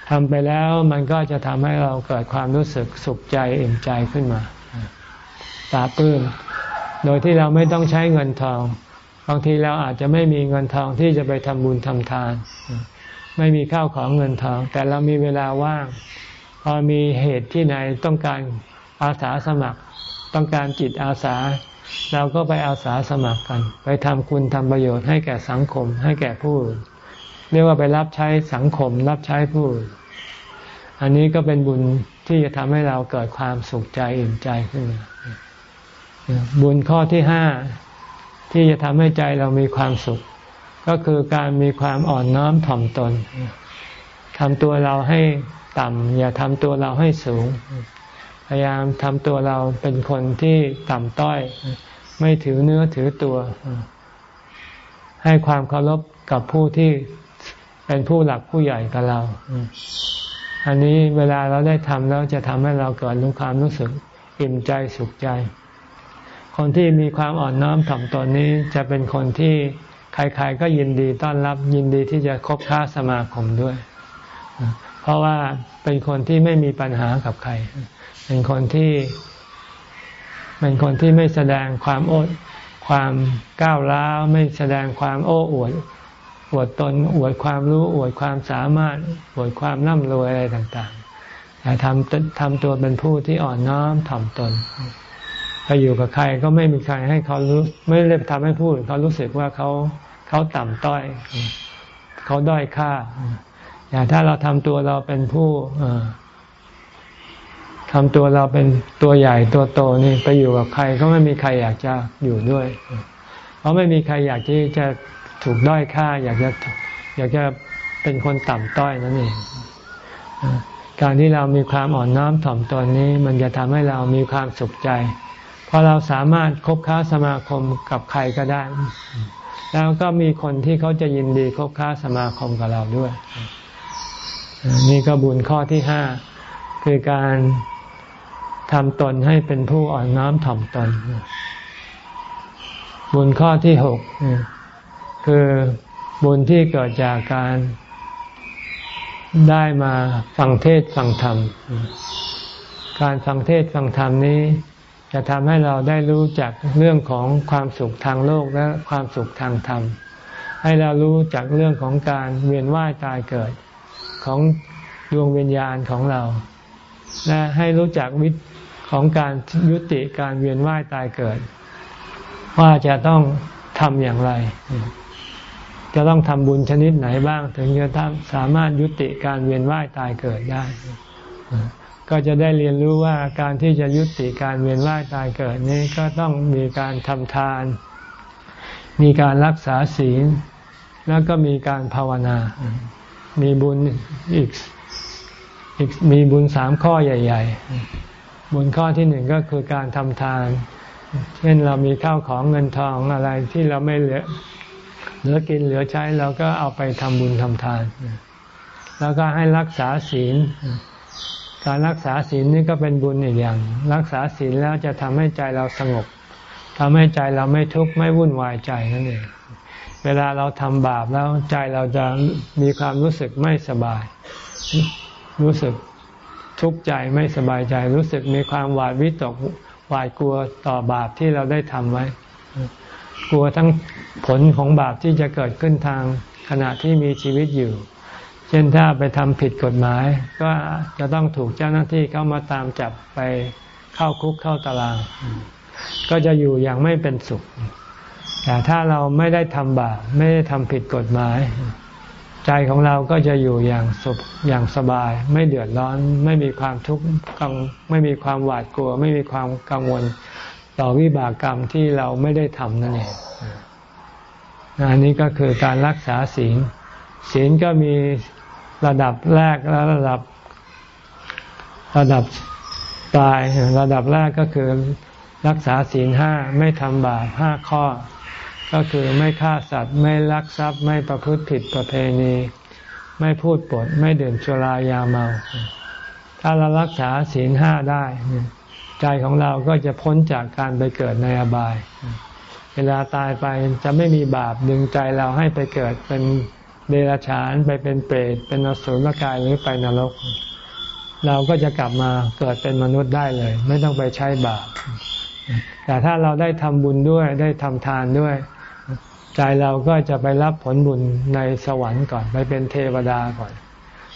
ทำไปแล้วมันก็จะทำให้เราเกิดความรู้สึกสุขใจอิ่มใจขึ้นมาตาปื้มโดยที่เราไม่ต้องใช้เงินทอง บางทีเราอาจจะไม่มีเงินทองที่จะไปทำบุญทำทาน ไม่มีข้าวของเงินทอง แต่เรามีเวลาว่าง พอมีเหตุที่ไหนต้องการอาสาสมัคร ต้องการจิตอาสา เราก็ไปอาสาสมัครกัน ไปทำคุณทำประโยชน์ให้แก่สังคม ให้แก่ผู้เรียกว่าไปรับใช้สังคม รับใช้ผู้อันนี้ก็เป็นบุญที่จะทำให้เราเกิดความสุขใจอิ่มใจขึ้นมาบุญข้อที่ห้าที่จะทำให้ใจเรามีความสุข ก็คือการมีความอ่อนน้อมถ่อมตนทำตัวเราให้ต่ำอย่าทำตัวเราให้สูง พยายามทำตัวเราเป็นคนที่ต่ำต้อย ไม่ถือเนื้อถือตัว ให้ความเคารพกับผู้ที่เป็นผู้หลักผู้ใหญ่กับเรา อันนี้เวลาเราได้ทำแล้วจะทำให้เราเกิดรู้ความรู้สึกอิ่มใจสุขใจ คนที่มีความอ่อนน้อมถ่อมตนนี้จะเป็นคนที่ใครๆก็ยินดีต้อนรับยินดีที่จะคบค้าสมาคมด้วย เพราะว่าเป็นคนที่ไม่มีปัญหากับใคร เป็นคนที่เป็นคนที่ไม่แสดงความโอดความก้าวร้าวไม่แสดงความโอ้อวดอวดตนอวดความรู้อวดความสามารถอวดความร่ำรวยอะไรต่างๆแต่ทำทำตัวเป็นผู้ที่อ่อนน้อมถ่อมตนไปอยู่กับใครก็ไม่มีใครให้เขารู้ไม่ได้ทำให้พูดเขารู้สึกว่าเขาเขาต่ำต้อย เขาด้อยค่า อย่างถ้าเราทำตัวเราเป็นผู้ ทำตัวเราเป็นตัวใหญ่ตัวโตนี่ไปอยู่กับใครก็ไม่มีใครอยากจะอยู่ด้วย เพราะไม่มีใครอยากที่จะถูกด้อยค่า อยากจะอยากจะเป็นคนต่ำต้อยนั่นเองการที่เรามีความอ่อนน้อมถ่อมตนนี้ มันจะทำให้เรามีความสุขใจพอเราสามารถคบค้าสมาคมกับใครก็ได้ แล้วก็มีคนที่เขาจะยินดีคบค้าสมาคมกับเราด้วย นี่ก็บุญข้อที่ห้าคือการ ทำตนให้เป็นผู้อ่อนน้อมถ่อมตน บุญข้อที่หกคือบุญที่เกิดจากการได้มาฟังเทศฟังธรรม การฟังเทศฟังธรรมนี้ จะทำให้เราได้รู้จักเรื่องของความสุขทางโลกและความสุขทางธรรม ให้เรารู้จักเรื่องของการเวียนว่ายตายเกิดของดวงวิญญาณของเรา และให้รู้จักวิธ ของการยุติการเวียนว่ายตายเกิด ว่าจะต้องทำอย่างไร จะต้องทำบุญชนิดไหนบ้าง ถึงจะสามารถยุติการเวียนว่ายตายเกิดได้ ก็จะได้เรียนรู้ว่าการที่จะยุติการเวียนว่ายตายเกิดนี้ก็ต้องมีการทำทาน มีการรักษาศีล แล้วก็มีการภาวนา มีบุญอีกอีกมีบุญสามข้อใหญ่ ๆ บุญข้อที่หนึ่งก็คือการทำทาน เช่นเรามีข้าวของเงินทองอะไรที่เราไม่เหลือเหลือกินเหลือใช้เราก็เอาไปทำบุญทำทาน แล้วก็ให้รักษาศีล การรักษาศีลนี่ก็เป็นบุญอีกอย่าง รักษาศีลแล้วจะทำให้ใจเราสงบทำให้ใจเราไม่ทุกข์ไม่วุ่นวายใจนั่นเอง เวลาเราทำบาปแล้วใจเราจะมีความรู้สึกไม่สบาย รู้สึก ทุกข์ใจไม่สบายใจรู้สึกมีความหวาดวิตกหวาดกลัวต่อบาปที่เราได้ทำไว้ กลัวทั้งผลของบาปที่จะเกิดขึ้นทางขณะที่มีชีวิตอยู่ เช่นถ้าไปทำผิดกฎหมาย ก็จะต้องถูกเจ้าหน้าที่เข้ามาตามจับไปเข้าคุกเข้าตาราง ก็จะอยู่อย่างไม่เป็นสุข แต่ถ้าเราไม่ได้ทำบาปไม่ได้ทำผิดกฎหมาย ใจของเราก็จะอยู่อย่างสุขอย่างสบาย ไม่เดือดร้อน ไม่มีความทุกข์กังไม่มีความหวาดกลัว ไม่มีความกังวลต่อวิบากกรรมที่เราไม่ได้ทำนั่นเองอันนี้ก็คือการรักษาศีลศีลก็มีระดับแรกและระดับ ระดับตาย ระดับแรกก็คือรักษาศีลห้าไม่ทำบาปห้าข้อ ก็คือไม่ฆ่าสัตว์ ไม่ลักทรัพย์ ไม่ประพฤติผิดประเพณี ไม่พูดปด ไม่ดื่มสุรายาเมา ถ้าเรารักษาศีลห้าได้ ใจของเราก็จะพ้นจากการไปเกิดในอบาย เวลาตายไปจะไม่มีบาปดึงใจเราให้ไปเกิดเป็นเดรัจฉานไปเป็นเปรตเป็นอสุรกายหรือไปนรก เราก็จะกลับมาเกิดเป็นมนุษย์ได้เลย ไม่ต้องไปใช้บาปแต่ถ้าเราได้ทำบุญด้วยได้ทำทานด้วย ใจเราก็จะไปรับผลบุญในสวรรค์ก่อน ไปเป็นเทวดาก่อน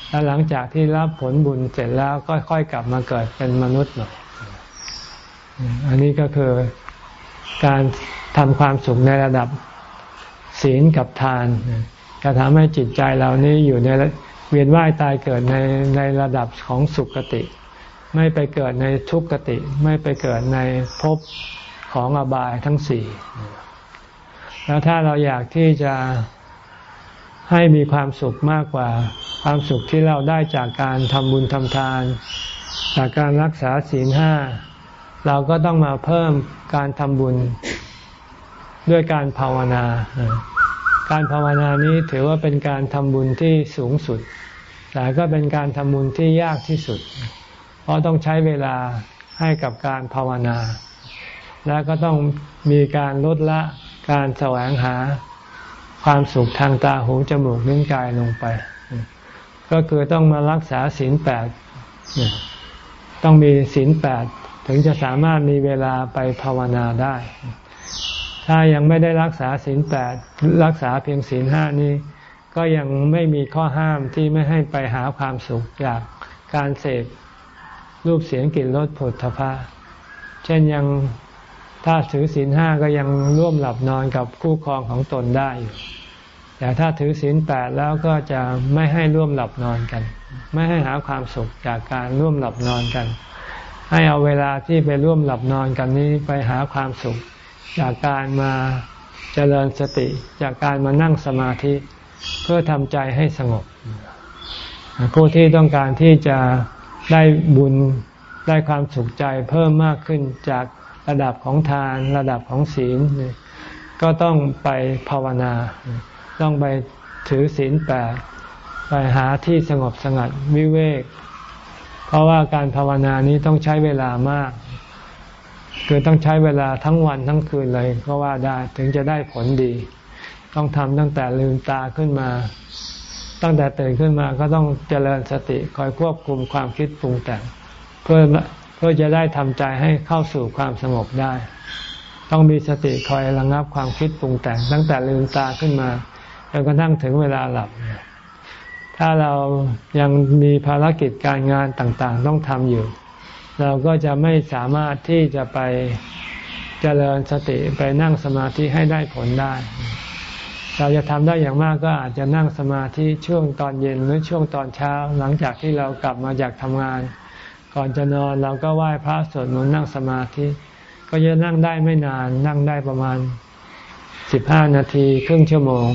แล้วหลังจากที่รับผลบุญเสร็จแล้วก็ค่อยกลับมาเกิดเป็นมนุษย์หน่อย อันนี้ก็คือการทำความสุขในระดับศีลกับทานจะทำให้จิตใจเรานี้อยู่ในเวียนว่ายตายเกิดในในระดับของสุขติ ไม่ไปเกิดในทุกขติ ไม่ไปเกิดในภพของอบายทั้งสี่ แล้วถ้าเราอยากที่จะให้มีความสุขมากกว่า ความสุขที่เราได้จากการทำบุญทำทาน จากการรักษาศีลห้าเราก็ต้องมาเพิ่มการทำบุญด้วยการภาวนา การภาวนานี้ถือว่าเป็นการทำบุญที่สูงสุด แต่ก็เป็นการทำบุญที่ยากที่สุด เพราะต้องใช้เวลาให้กับการภาวนา และก็ต้องมีการลดละ การแสวงหาความสุขทางตาหูจมูกนิ้วกายลงไป ก็คือต้องมารักษาศีลแปดต้องมีศีลแปดถึงจะสามารถมีเวลาไปภาวนาได้ ถ้ายังไม่ได้รักษาศีลแปดรักษาเพียงศีลห้านี้ ก็ยังไม่มีข้อห้ามที่ไม่ให้ไปหาความสุขจากการเสพรูปเสียงกลิ่นรสผลทพะเช่นยัง ถ้าถือศีลห้าก็ยังร่วมหลับนอนกับคู่ครองของตนได้อยู่แต่ถ้าถือศีลแปดแล้วก็จะไม่ให้ร่วมหลับนอนกัน ไม่ให้หาความสุขจากการร่วมหลับนอนกัน ให้เอาเวลาที่ไปร่วมหลับนอนกันนี้ไปหาความสุข จากการมาเจริญสติ จากการมานั่งสมาธิ เพื่อทำใจให้สงบ ผู้ที่ต้องการที่จะได้บุญได้ความสุขใจเพิ่มมากขึ้นจาก ระดับของทาน ระดับของศีลก็ต้องไปภาวนา ต้องไปถือศีลแปดไปหาที่สงบสงัดวิเวก เพราะว่าการภาวนานี้ต้องใช้เวลามาก คือต้องใช้เวลาทั้งวันทั้งคืนเลยก็ว่าได้ถึงจะได้ผลดี ต้องทำตั้งแต่ลืมตาขึ้นมา ตั้งแต่ตื่นขึ้นมาก็ต้องเจริญสติคอยควบคุมความคิดปรุงแต่งเพื่อ พื่อจะได้ทำใจให้เข้าสู่ความสงบได้ ต้องมีสติคอยระงับความคิดปรุงแต่งตั้งแต่ลืมตาขึ้นมาจนกระทั่งถึงเวลาหลับ ถ้าเรายังมีภารกิจการงานต่างๆ ต้องทำอยู่ เราก็จะไม่สามารถที่จะไปเจริญสติไปนั่งสมาธิให้ได้ผลได้ เราจะทำได้อย่างมากก็อาจจะนั่งสมาธิช่วงตอนเย็นหรือช่วงตอนเช้า หลังจากที่เรากลับมาจากทำงาน ก่อนจะนอนเราก็ไหว้พระสวดมนต์นั่งสมาธิ ก็จะนั่งได้ไม่นานนั่งได้ประมาณสิบห้านาทีครึ่งชั่วโมง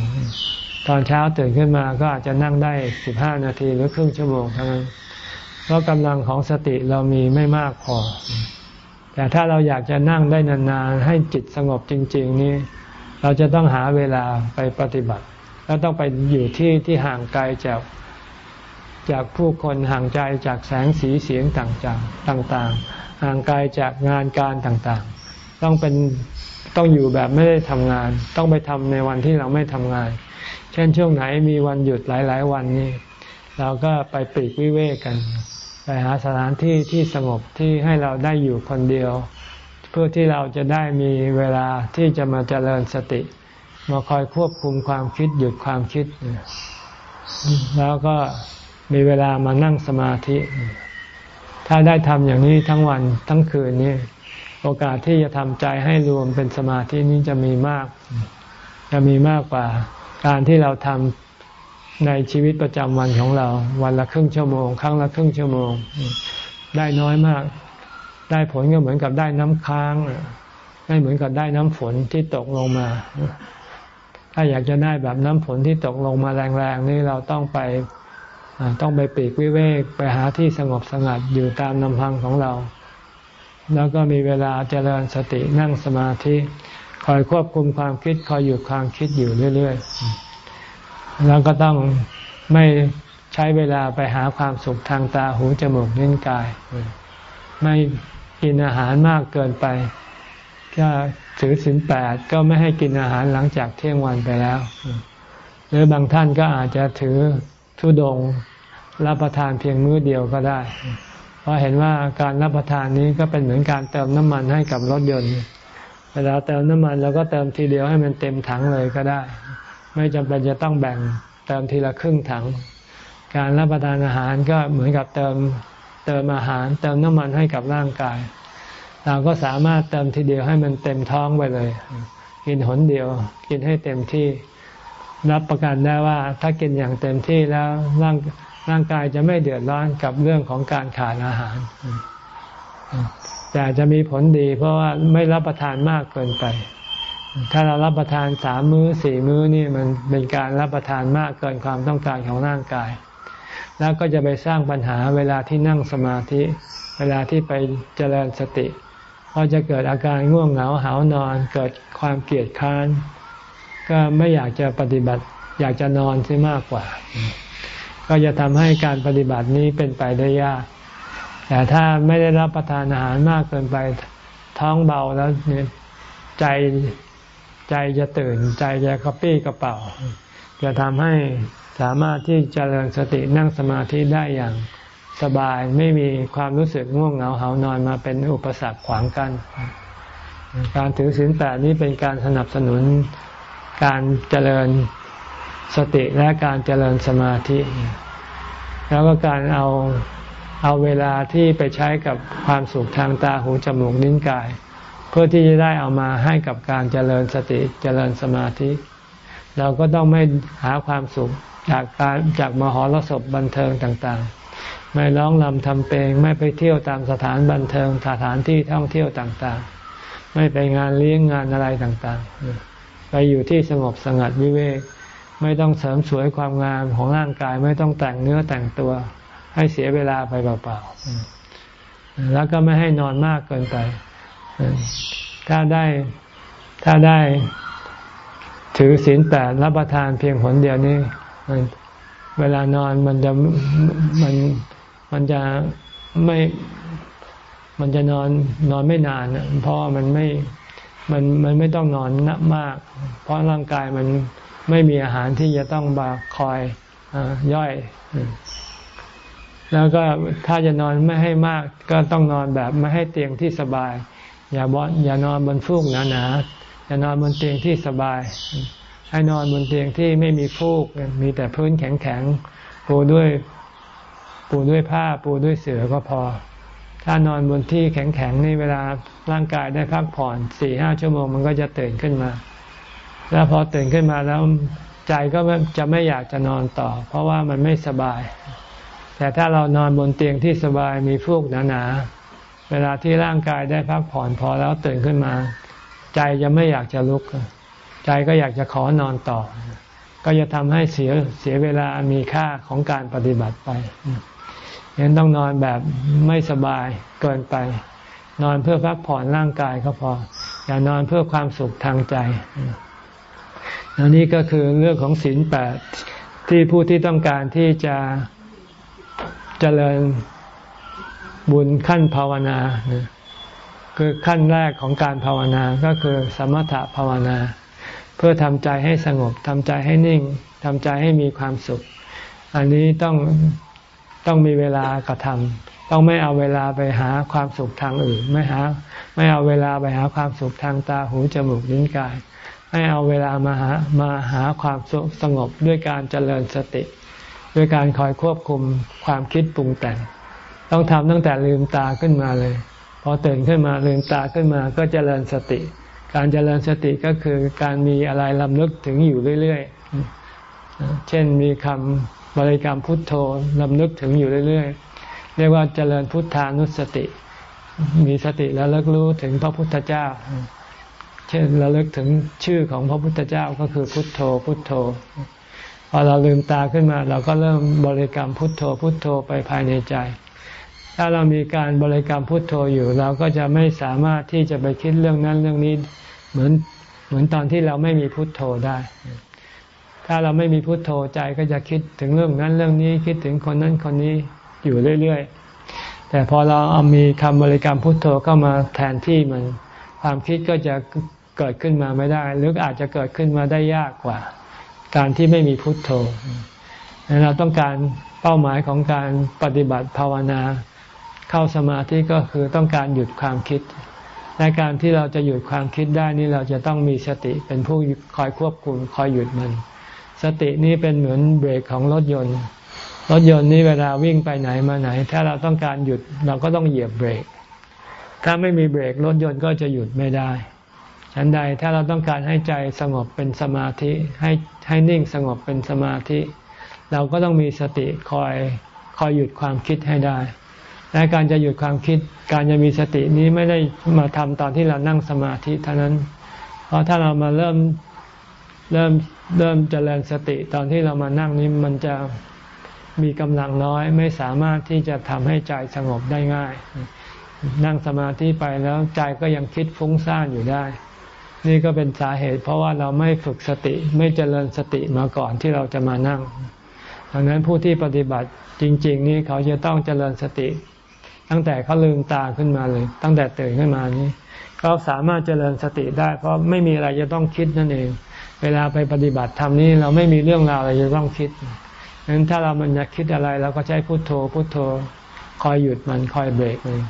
ตอนเช้าตื่นขึ้นมาก็อาจจะนั่งได้สิบห้านาทีหรือครึ่งชั่วโมงเท่านั้นเพราะกำลังของสติเรามีไม่มากพอ แต่ถ้าเราอยากจะนั่งได้นานๆให้จิตสงบจริง ๆ นี่เราจะต้องหาเวลาไปปฏิบัติ แล้วต้องไปอยู่ที่ที่ห่างไกลจาก จากผู้คนห่างใจจากแสงสีเสียงต่างๆต่างๆ ห่างไกลจากงานการต่างๆ ต้องเป็นต้องอยู่แบบไม่ได้ทำงาน ต้องไปทำในวันที่เราไม่ทำงาน เช่นช่วงไหนมีวันหยุดหลาย ๆ วันนี้เราก็ไปปลีกวิเวกกัน ไปหาสถานที่ที่สงบที่ให้เราได้อยู่คนเดียว เพื่อที่เราจะได้มีเวลาที่จะมาเจริญสติ มาคอยควบคุมความคิดหยุดความคิด แล้วก็ มีเวลามานั่งสมาธิ ถ้าได้ทำอย่างนี้ทั้งวันทั้งคืนนี้โอกาสที่จะทำใจให้รวมเป็นสมาธินี้จะมีมาก จะมีมากกว่า การที่เราทำในชีวิตประจำวันของเรา วันละครึ่งชั่วโมง ครั้งละครึ่งชั่วโมง ได้น้อยมาก ได้ผลก็เหมือนกับได้น้ำค้างไม่เหมือนกับได้น้ำฝนที่ตกลงมา ถ้าอยากจะได้แบบน้ำฝนที่ตกลงมาแรงๆนี่เราต้องไป ต้องไปปีกวิเวกไปหาที่สงบสงัดอยู่ตามลำพังของเรา แล้วก็มีเวลาเจริญสตินั่งสมาธิ คอยควบคุมความคิดคอยหยุดความคิดอยู่เรื่อยๆ แล้วก็ต้องไม่ใช้เวลาไปหาความสุขทางตาหูจมูกนิ้นกาย ไม่กินอาหารมากเกินไป ก็ถือศีลแปดก็ไม่ให้กินอาหารหลังจากเที่ยงวันไปแล้ว หรือบางท่านก็อาจจะถือ ทุดงรับประทานเพียงมื้อเดียวก็ได้ เพราะเห็นว่าการรับประทานนี้ก็เป็นเหมือนการเติมน้ำมันให้กับรถยนต์ เวลาเติมน้ำมันเราก็เติมทีเดียวให้มันเต็มถังเลยก็ได้ ไม่จำเป็นจะต้องแบ่งเติมทีละครึ่งถัง การรับประทานอาหารก็เหมือนกับเติมเติมอาหาร เติมน้ำมันให้กับร่างกาย เราก็สามารถเติมทีเดียวให้มันเต็มท้องไปเลย กินหนเดียว กินให้เต็มที่ รับประกันได้ว่าถ้ากินอย่างเต็มที่แล้วร่างร่างกายจะไม่เดือดร้อนกับเรื่องของการขาดอาหาร แต่จะมีผลดี เพราะว่าไม่รับประทานมากเกินไป ถ้าเรารับประทานสามมื้อสี่มื้อนี่มันเป็นการรับประทานมากเกินความต้องการของร่างกาย แล้วก็จะไปสร้างปัญหาเวลาที่นั่งสมาธิ เวลาที่ไปเจริญสติพอจะเกิดอาการง่วงเหงาหานอน เกิดความเกลียดค้าน ก็ไม่อยากจะปฏิบัติ อยากจะนอนซะมากกว่า ก็จะทำให้การปฏิบัตินี้เป็นไปได้ยาก แต่ถ้าไม่ได้รับประทานอาหารมากเกินไปท้องเบาแล้วเนี่ยใจใจจะตื่น ใจจะกระปี้กระเป๋า จะทำให้สามารถที่จเจริญสตินั่งสมาธิได้อย่างสบายไม่มีความรู้สึกง่วงเหงาเหานอนมาเป็นอุปสรรคขวางกัน้นการถือศีลแปดนี้เป็นการสนับสนุน การเจริญสติและการเจริญสมาธิ แล้วก็การเอาเอาเวลาที่ไปใช้กับความสุขทางตาหูจมูกนิ้นกาย เพื่อที่จะได้เอามาให้กับการเจริญสติเจริญสมาธิ เราก็ต้องไม่หาความสุขจากการจากมหรสพบันเทิงต่างๆ ไม่ร้องลำทำเพลงไม่ไปเที่ยวตามสถานบันเทิงสถานที่ท่องเที่ยวต่างๆ ไม่ไปงานเลี้ยงงานอะไรต่างๆ ไปอยู่ที่สงบสงัดวิเวก ไม่ต้องเสริมสวยความงามของร่างกายไม่ต้องแต่งเนื้อแต่งตัว ให้เสียเวลาไปเปล่าๆแล้วก็ไม่ให้นอนมากเกินไป ถ้าได้ถ้าได้ถือศีลแปดรับประทานเพียงหนเดียวนี้เวลานอนมันจะมันมันจะไม่มันจะนอนนอนไม่นานเพราะมันไม่ มันมันไม่ต้องนอนนักมาก เพราะร่างกายมันไม่มีอาหารที่จะต้องมาคอยอย่อย แล้วก็ถ้าจะนอนไม่ให้มาก ก็ต้องนอนแบบไม่ให้เตียงที่สบาย อย่าบอนอย่านอนบนฟูกหนาหนาอย่านอนบนเตียงที่สบาย ให้นอนบนเตียงที่ไม่มีฟูก มีแต่พื้นแข็งๆปูด้วยปูด้วยผ้าปูด้วยเสื่อก็พอ ถ้านอนบนที่แข็งๆนี่เวลาร่างกายได้พักผ่อนสี่ห้าชั่วโมงมันก็จะตื่นขึ้นมา แล้วพอตื่นขึ้นมาแล้วใจก็จะไม่อยากจะนอนต่อ เพราะว่ามันไม่สบาย แต่ถ้าเรานอนบนเตียงที่สบายมีฟูกหนาๆเวลาที่ร่างกายได้พักผ่อนพอแล้วตื่นขึ้นมา ใจจะไม่อยากจะลุก ใจก็อยากจะขอนอนต่อ ก็จะทำให้เสียเสียเวลามีค่าของการปฏิบัติไป เห็นต้องนอนแบบไม่สบายเกินไป นอนเพื่อพักผ่อนร่างกายก็พอ อย่านอนเพื่อความสุขทางใจอันนี้ก็คือเรื่องของศีลแปดที่ผู้ที่ต้องการที่จะเจริญบุญขั้นภาวนาคือขั้นแรกของการภาวนาก็คือสมถะภาวนา เพื่อทำใจให้สงบทำใจให้นิ่งทำใจให้มีความสุข อันนี้ต้อง ต้องมีเวลากระทำต้องไม่เอาเวลาไปหาความสุขทางอื่น ไม่หา ไม่เอาเวลาไปหาความสุขทางตาหูจมูกลิ้นกาย ให้เอาเวลามาหามาหาความสุขสงบด้วยการเจริญสติ ด้วยการคอยควบคุมความคิดปรุงแต่ง ต้องทำตั้งแต่ลืมตาขึ้นมาเลยพอตื่นขึ้นมาลืมตาขึ้นมาก็เจริญสติ การเจริญสติก็คือการมีอะไรลำลึกถึงอยู่เรื่อย ๆ เช่นมีคำ บริกรรมพุทโธลำลึกถึงอยู่เรื่อยๆ เรียกว่าเจริญพุทธานุสติ มีสติแล้วเลิกรู้ถึงพระพุทธเจ้า เช่นเระลึกถึงชื่อของพระพุทธเจ้าก็คือพุทโธพุทโธ พอเราลืมตาขึ้นมา เราก็เริ่มบริกรรมพุทโธพุทโธไปภายในใจ ถ้าเรามีการบริกรรมพุทโธอยู่ เราก็จะไม่สามารถที่จะไปคิดเรื่องนั้นเรื่องนี้เหมือนเหมือนตอนที่เราไม่มีพุทโธได้ ถ้าเราไม่มีพุทโธใจก็จะคิดถึงเรื่องนั้นเรื่องนี้คิดถึงคนนั้นคนนี้อยู่เรื่อยๆ แต่พอเราเอามีคำบริกรรมพุทโธเข้ามาแทนที่มัน ความคิดก็จะเกิดขึ้นมาไม่ได้ หรืออาจจะเกิดขึ้นมาได้ยากกว่า การที่ไม่มีพุทโธเราต้องการเป้าหมายของการปฏิบัติภาวนา เข้าสมาธิก็คือต้องการหยุดความคิดในการที่เราจะหยุดความคิดได้นี่เราจะต้องมีสติเป็นผู้คอยควบคุมคอยหยุดมัน สตินี้เป็นเหมือนเบรกของรถยนต์ รถยนต์นี้เวลาวิ่งไปไหนมาไหน ถ้าเราต้องการหยุดเราก็ต้องเหยียบเบรก ถ้าไม่มีเบรกรถยนต์ก็จะหยุดไม่ได้ฉันใดถ้าเราต้องการให้ใจสงบเป็นสมาธิให้ให้นิ่งสงบเป็นสมาธิ เราก็ต้องมีสติคอยคอยหยุดความคิดให้ได้ และการจะหยุดความคิด การจะมีสตินี้ไม่ได้มาทำตอนที่เรานั่งสมาธิเท่านั้น เพราะถ้าเรามาเริ่มเริ่ม เริ่มเจริญสติตอนที่เรามานั่งนี้มันจะมีกำลังน้อย ไม่สามารถที่จะทำให้ใจสงบได้ง่าย นั่งสมาธิไปแล้วใจก็ยังคิดฟุ้งซ่านอยู่ได้ นี่ก็เป็นสาเหตุ เพราะว่าเราไม่ฝึกสติไม่เจริญสติมาก่อนที่เราจะมานั่งดังนั้นผู้ที่ปฏิบัติจริง ๆ นี้เขาจะต้องเจริญสติ ตั้งแต่เขาลืมตาขึ้นมาเลย ตั้งแต่ตื่นขึ้นมานี้เขาสามารถเจริญสติได้ เพราะไม่มีอะไรจะต้องคิดนั่นเอง เวลาไปปฏิบัติธรรมนี้เราไม่มีเรื่องราวอะไรจะต้องคิดดังนั้นถ้าเรามันอยากคิดอะไรเราก็ใช้พุโทโธพุโทโธ คอยหยุดมันคอยเบรกมัน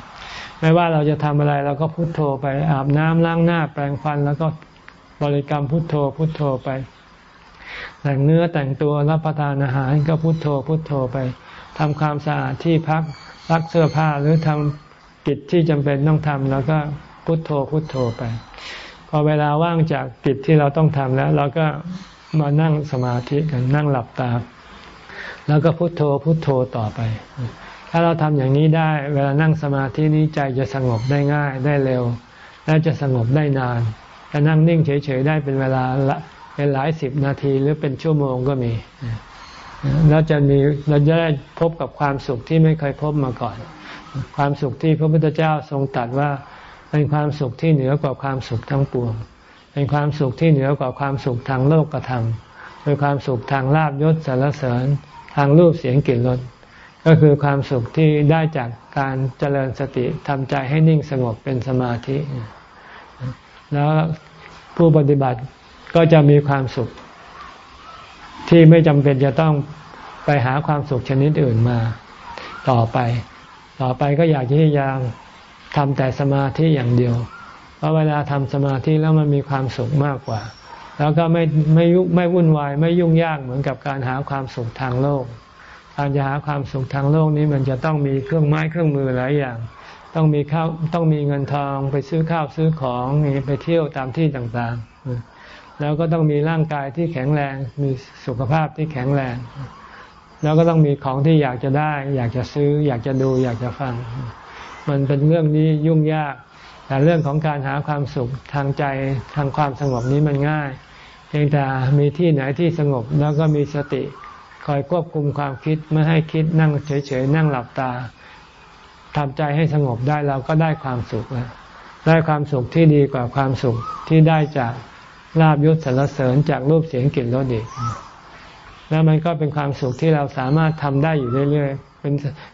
ไม่ว่าเราจะทำอะไรเราก็พุโทโธไปอาบน้ำล้างหน้า แปรงฟัน แล้วก็บริกรรมพุโทโธพุโทโธไปแต่งเนื้อแต่งตัวรับประทานอาหารก็พุโทโธพุโทโธไปทำความสะอาดที่พักรักเสื้อผ้าหรือทำกิจที่จำเป็นต้องทำแล้วก็พุโทโธพุโทโธไป พอเวลาว่างจากกิจที่เราต้องทำแล้ว เราก็มานั่งสมาธิกันนั่งหลับตา แล้วก็พุโทโธพุโทโธต่อไป ถ้าเราทำอย่างนี้ได้ เวลานั่งสมาธินี้ใจจะสงบได้ง่ายได้เร็ว และจะสงบได้นานจะนั่งนิ่งเฉยๆได้เป็นเวลาละเป็นหลายสิบนาทีหรือเป็นชั่วโมงก็มีแล้วจะมีเราจะได้พบกับความสุขที่ไม่เคยพบมาก่อน ความสุขที่พระพุทธเจ้าทรงตรัสว่า เป็นความสุขที่เหนือกว่าความสุขทั้งปวง เป็นความสุขที่เหนือกว่าความสุขทางโลกกระทำเป็นความสุขทางลาบยศสารเสริญ ทางรูปเสียงกลิ่นรสก็คือความสุขที่ได้จากการเจริญสติทำใจให้นิ่งสงบเป็นสมาธิ แล้วผู้ปฏิบัติก็จะมีความสุข ที่ไม่จำเป็นจะต้องไปหาความสุขชนิดอื่นมา ต่อไป ต่อไปก็อยากที่จะ ทำแต่สมาธิอย่างเดียว เพราะเวลาทำสมาธิแล้วมันมีความสุขมากกว่า แล้วก็ไม่ไม่ยุ่ไม่วุ่นวายไม่ยุ่งยากเหมือนกับการหาความสุขทางโลก การจะหาความสุขทางโลกนี้มันจะต้องมีเครื่องไม้เครื่องมือหลายอย่าง ต้องมีข้าวต้องมีเงินทองไปซื้อข้าวซื้อของไปเที่ยวตามที่ต่างๆ แล้วก็ต้องมีร่างกายที่แข็งแรงมีสุขภาพที่แข็งแรงแล้วก็ต้องมีของที่อยากจะได้ อยากจะซื้อ อยากจะดู อยากจะฟัง มันเป็นเรื่องนี้ยุ่งยาก แต่เรื่องของการหาความสุขทางใจทางความสงบนี้มันง่าย เพียงแต่มีที่ไหนที่สงบแล้วก็มีสติคอยควบคุมความคิดไม่ให้คิดนั่งเฉยๆนั่งหลับตาทำใจให้สงบได้เราก็ได้ความสุขแล้วได้ความสุขที่ดีกว่าความสุขที่ได้จากลาบยศสรรเสริญจากรูปเสียงกลิ่นรสดีแล้วมันก็เป็นความสุขที่เราสามารถทำได้อยู่เรื่อยๆ เป็น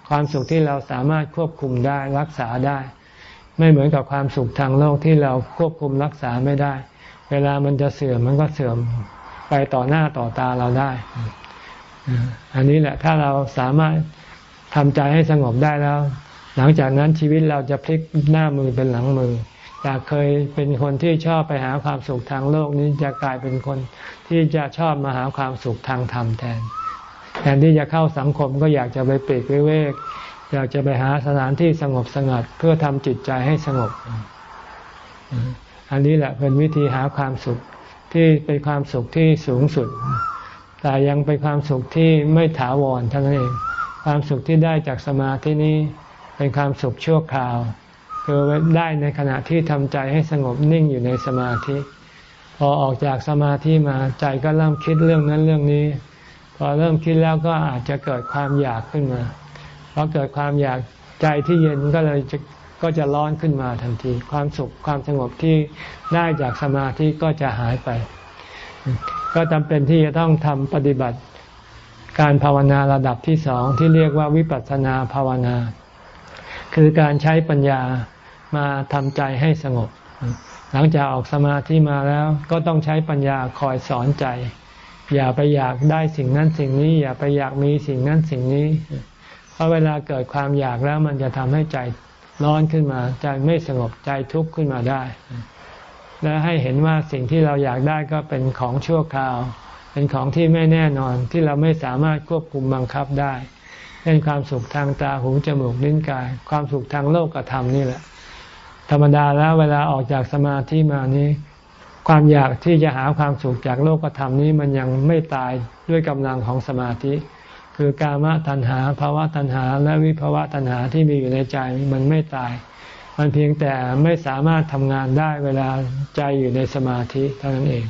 ความสุขที่เราสามารถควบคุมได้รักษาได้ ไม่เหมือนกับความสุขทางโลกที่เราควบคุมรักษาไม่ได้ เวลามันจะเสื่อมมันก็เสื่อมไปต่อหน้าต่อตาเราได้ อันนี้แหละถ้าเราสามารถทำใจให้สงบได้แล้ว หลังจากนั้นชีวิตเราจะพลิกหน้ามือเป็นหลังมือจากเคยเป็นคนที่ชอบไปหาความสุขทางโลกนี้จะกลายเป็นคนที่จะชอบมาหาความสุขทางธรรมแทน ทนที่จะเข้าสังคมก็อยากจะไปปรกเวกอยากจะไปหาสถานที่สงบสงัดเพื่อทำจิตใจให้สงบ อันนี้แหละเป็นวิธีหาความสุขที่เป็นความสุขที่สูงสุด แต่ยังเป็นความสุขที่ไม่ถาวรเท่านั้นเอง ความสุขที่ได้จากสมาธินี้เป็นความสุขชั่วคราว คือได้ในขณะที่ทำใจให้สงบนิ่งอยู่ในสมาธิ พอออกจากสมาธิมาใจก็เริ่มคิดเรื่องนั้นเรื่องนี้ พอเริ่มคิดแล้วก็อาจจะเกิดความอยากขึ้นมาพอเกิดความอยากใจที่เย็นก็เลยจะก็จะร้อนขึ้นมาทันที ความสุขความสงบที่ได้จากสมาธิก็จะหายไป ก็จำเป็นที่จะต้องทำปฏิบัติการภาวนาระดับที่สองที่เรียกว่าวิปัสสนาภาวนา คือการใช้ปัญญามาทำใจให้สงบ หลังจากออกสมาธิมาแล้วก็ต้องใช้ปัญญาคอยสอนใจ อย่าไปอยากได้สิ่งนั้นสิ่งนี้ อย่าไปอยากมีสิ่งนั้นสิ่งนี้ เพราะเวลาเกิดความอยากแล้วมันจะทำให้ใจร้อนขึ้นมาใจไม่สงบใจทุกข์ขึ้นมาได้ และให้เห็นว่าสิ่งที่เราอยากได้ก็เป็นของชั่วคราว เป็นของที่ไม่แน่นอนที่เราไม่สามารถควบคุมบังคับได้เป็นความสุขทางตาหูจมูกลิ้นกาย ความสุขทางโลกธรรมนี่แหละ ธรรมดาแล้วเวลาออกจากสมาธิมานี้ ความอยากที่จะหาความสุขจากโลกธรรมนี้มันยังไม่ตายด้วยกำลังของสมาธิ คือกามตัณหาภาวะตัณหา และวิภาวะตัณหาที่มีอยู่ในใจมันไม่ตาย มันเพียงแต่ไม่สามารถทำงานได้เวลาใจอยู่ในสมาธิเท่านั้นเอง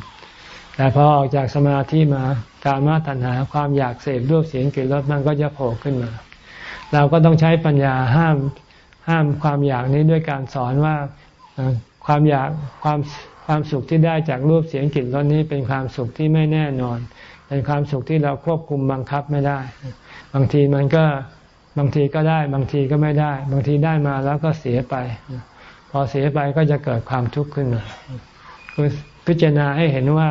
แต่พอออกจากสมาธิมากามาตัณหาความอยากเสพรูปเสียงกลิ่นรสมันก็จะโผล่ขึ้นมา เราก็ต้องใช้ปัญญาห้ามห้ามความอยากนี้ด้วยการสอนว่าความอยากความ ความสุขที่ได้จากรูปเสียงกลิ่นรสนี้เป็นความสุขที่ไม่แน่นอน เป็นความสุขที่เราควบคุมบังคับไม่ได้ บางทีมันก็บางทีก็ได้ บางทีก็ไม่ได้ บางทีได้มาแล้วก็เสียไป พอเสียไปก็จะเกิดความทุกข์ขึ้นมาคือพิจารณาให้เห็นว่า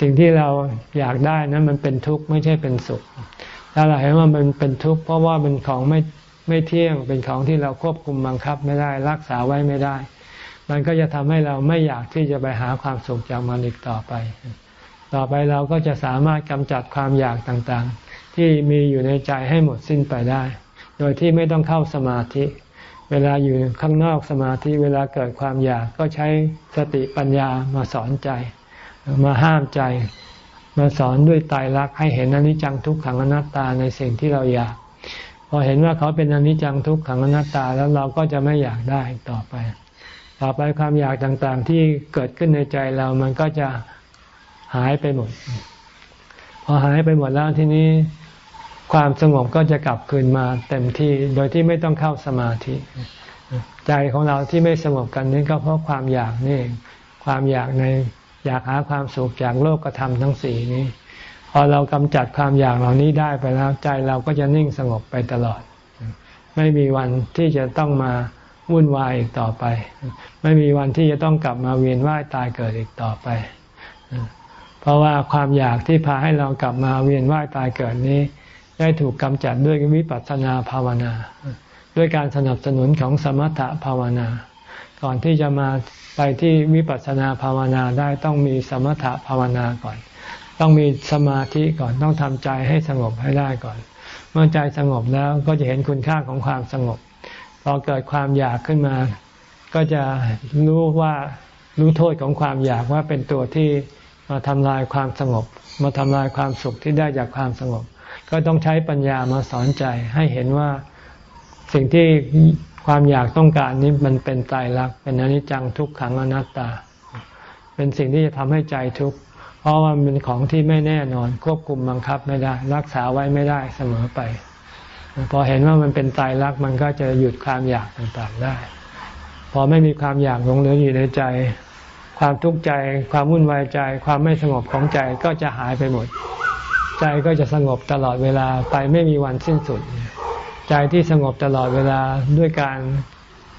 สิ่งที่เราอยากได้นั้นมันเป็นทุกข์ไม่ใช่เป็นสุข ถ้าเราเห็นว่ามันเป็นทุกข์เพราะว่าเป็นของไม่ไม่เที่ยงเป็นของที่เราควบคุมบังคับไม่ได้ รักษาไว้ไม่ได้ มันก็จะทำให้เราไม่อยากที่จะไปหาความสุขจากมันอีกต่อไป ต่อไปเราก็จะสามารถกำจัดความอยากต่างๆ ที่มีอยู่ในใจให้หมดสิ้นไปได้ โดยที่ไม่ต้องเข้าสมาธิ เวลาอยู่ข้างนอกสมาธิเวลาเกิดความอยากก็ใช้สติปัญญามาสอนใจ มาห้ามใจมาสอนด้วยตายรักให้เห็นอนิจจังทุกขังอนัตตาในสิ่งที่เราอยาก พอเห็นว่าเขาเป็นอนิจจังทุกขังอนัตตาแล้วเราก็จะไม่อยากได้ต่อไป ต่อไปความอยากต่างๆ ที่เกิดขึ้นในใจเรามันก็จะหายไปหมด พอหายไปหมดแล้วทีนี้ความสงบก็จะกลับคืนมาเต็มที่โดยที่ไม่ต้องเข้าสมาธิ ใจของเราที่ไม่สงบกันนี่ก็เพราะความอยากนี่ ความอยากในอยากหาความสุขจากโลกธรรมทั้งสี่นี้ พอเรากำจัดความอยากเหล่านี้ได้ไปแล้ว ใจเราก็จะนิ่งสงบไปตลอด ไม่มีวันที่จะต้องมา วุ่นวายอีกต่อไป ไม่มีวันที่จะต้องกลับมาเวียนว่ายตายเกิดอีกต่อไป เพราะว่าความอยากที่พาให้เรากลับมาเวียนว่ายตายเกิดนี้ ได้ถูกกำจัดด้วยวิปัสสนาภาวนา ด้วยการสนับสนุนของสมถะภาวนา ก่อนที่จะมาไปที่วิปัสสนาภาวนาได้ต้องมีสมถะภาวนาก่อน ต้องมีสมาธิก่อนต้องทำใจให้สงบให้ได้ก่อน เมื่อใจสงบแล้วก็จะเห็นคุณค่าของความสงบ พอเกิดความอยากขึ้นมา ก็จะรู้ว่ารู้โทษของความอยากว่าเป็นตัวที่มาทำลายความสงบ มาทำลายความสุขที่ได้จากความสงบ ก็ต้องใช้ปัญญามาสอนใจให้เห็นว่าสิ่งที่ความอยากต้องการนี้มันเป็นตายรักเป็นอนิจจังทุกขังอนัตตา เป็นสิ่งที่จะทำให้ใจทุกข์เพราะว่ามันเป็นของที่ไม่แน่นอนควบคุมบังคับไม่ได้ รักษาไว้ไม่ได้เสมอไป พอเห็นว่ามันเป็นตายรักมันก็จะหยุดความอยากต่างๆได้ พอไม่มีความอยากหลงเหลืออยู่ในใจ ความทุกข์ใจ ความวุ่นวายใจ ความไม่สงบของใจก็จะหายไปหมด ใจก็จะสงบตลอดเวลาไปไม่มีวันสิ้นสุด ใจที่สงบตลอดเวลาด้วยการ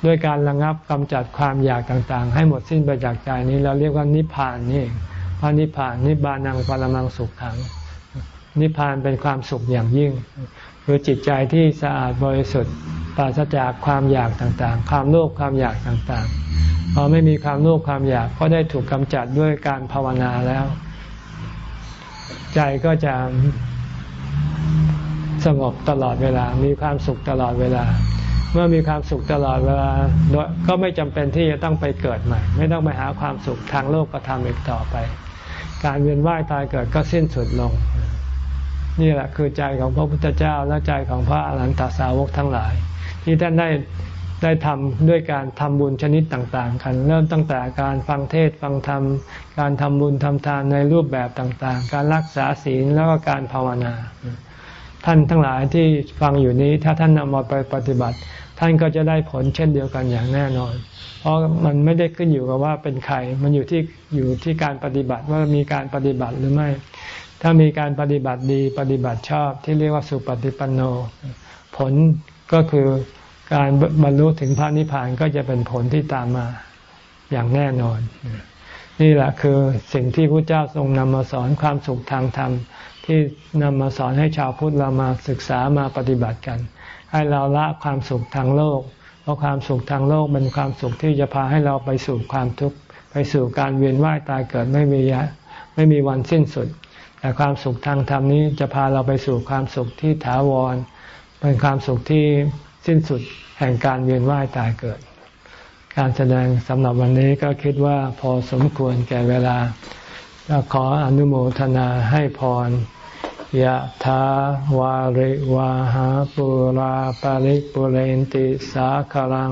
ด้วยการระงับกำจัดความอยากต่างๆ ให้หมดสิ้นไปจากใจนี้เราเรียกว่านิพพานนี่พระนิพพานนิบานังปรมังสุขขัง นิพพานเป็นความสุขอย่างยิ่ง คือจิตใจที่สะอาดบริสุทธิ์ปราศจากความอยากต่างๆ ความโลภความอยากต่างๆพอไม่มีความโลภความอยากก็ได้ถูกกำจัดด้วยการภาวนาแล้ว ใจก็จะสงบตลอดเวลา มีความสุขตลอดเวลา เมื่อมีความสุขตลอดเวลา ก็ไม่จำเป็นที่จะต้องไปเกิดใหม่ ไม่ต้องไปหาความสุขทางโลกก็ทำอีกต่อไป การเวียนว่ายตายเกิดก็สิ้นสุดลง นี่แหละคือใจของพระพุทธเจ้าและใจของพระอรหันตสาวกทั้งหลาย ที่ท่านได้ได้ทำด้วยการทำบุญชนิดต่างๆ กัน เริ่มตั้งแต่การฟังเทศฟังธรรม การทำบุญทำทานในรูปแบบต่างๆ การรักษาศีลแล้วก็การภาวนา ท่านทั้งหลายที่ฟังอยู่นี้ถ้าท่านนำมาไปปฏิบัติ ท่านก็จะได้ผลเช่นเดียวกันอย่างแน่นอน เพราะมันไม่ได้ขึ้นอยู่กับว่าเป็นใคร มันอยู่ที่อยู่ที่การปฏิบัติว่ามีการปฏิบัติหรือไม่ ถ้ามีการปฏิบัติดีปฏิบัติชอบที่เรียกว่าสุปฏิปันโน ผลก็คือการบรรลุถึงพระนิพพานก็จะเป็นผลที่ตามมาอย่างแน่นอน นี่แหละคือสิ่งที่พระเจ้าทรงนำมาสอนความสุขทางธรรม ที่นำมาสอนให้ชาวพุทธเรามาศึกษามาปฏิบัติกัน ให้เราละความสุขทางโลก เพราะความสุขทางโลกเป็นความสุขที่จะพาให้เราไปสู่ความทุกข์ไปสู่การเวียนว่ายตายเกิดไม่มียะไม่มีวันสิ้นสุด แต่ความสุขทางธรรมนี้จะพาเราไปสู่ความสุขที่ถาวร เป็นความสุขที่สิ้นสุดแห่งการเวียนว่ายตายเกิด การแสดงสำหรับวันนี้ก็คิดว่าพอสมควรแก่เวลาก็ขออนุโมทนาให้พรยะถาวาริวาหาปุราปาริปุเรนติสาคลัง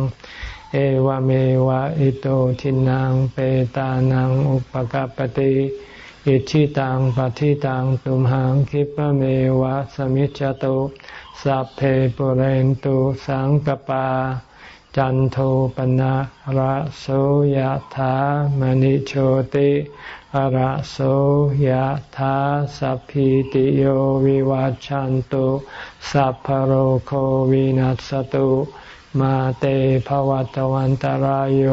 เอวเมวะอิโตทินังเปตานังอุปกปติ อิชิตังปฏิตังตุมหังคิปเมวะสมิจจตุสัพเพปุเรนตุสังกปา จันโทปนะระโสยธามณิโชติระโสยธาสัพพิติโยวิวัจจันตุสัพพโรโควินัสตุ มาเตภวัตวันตารโย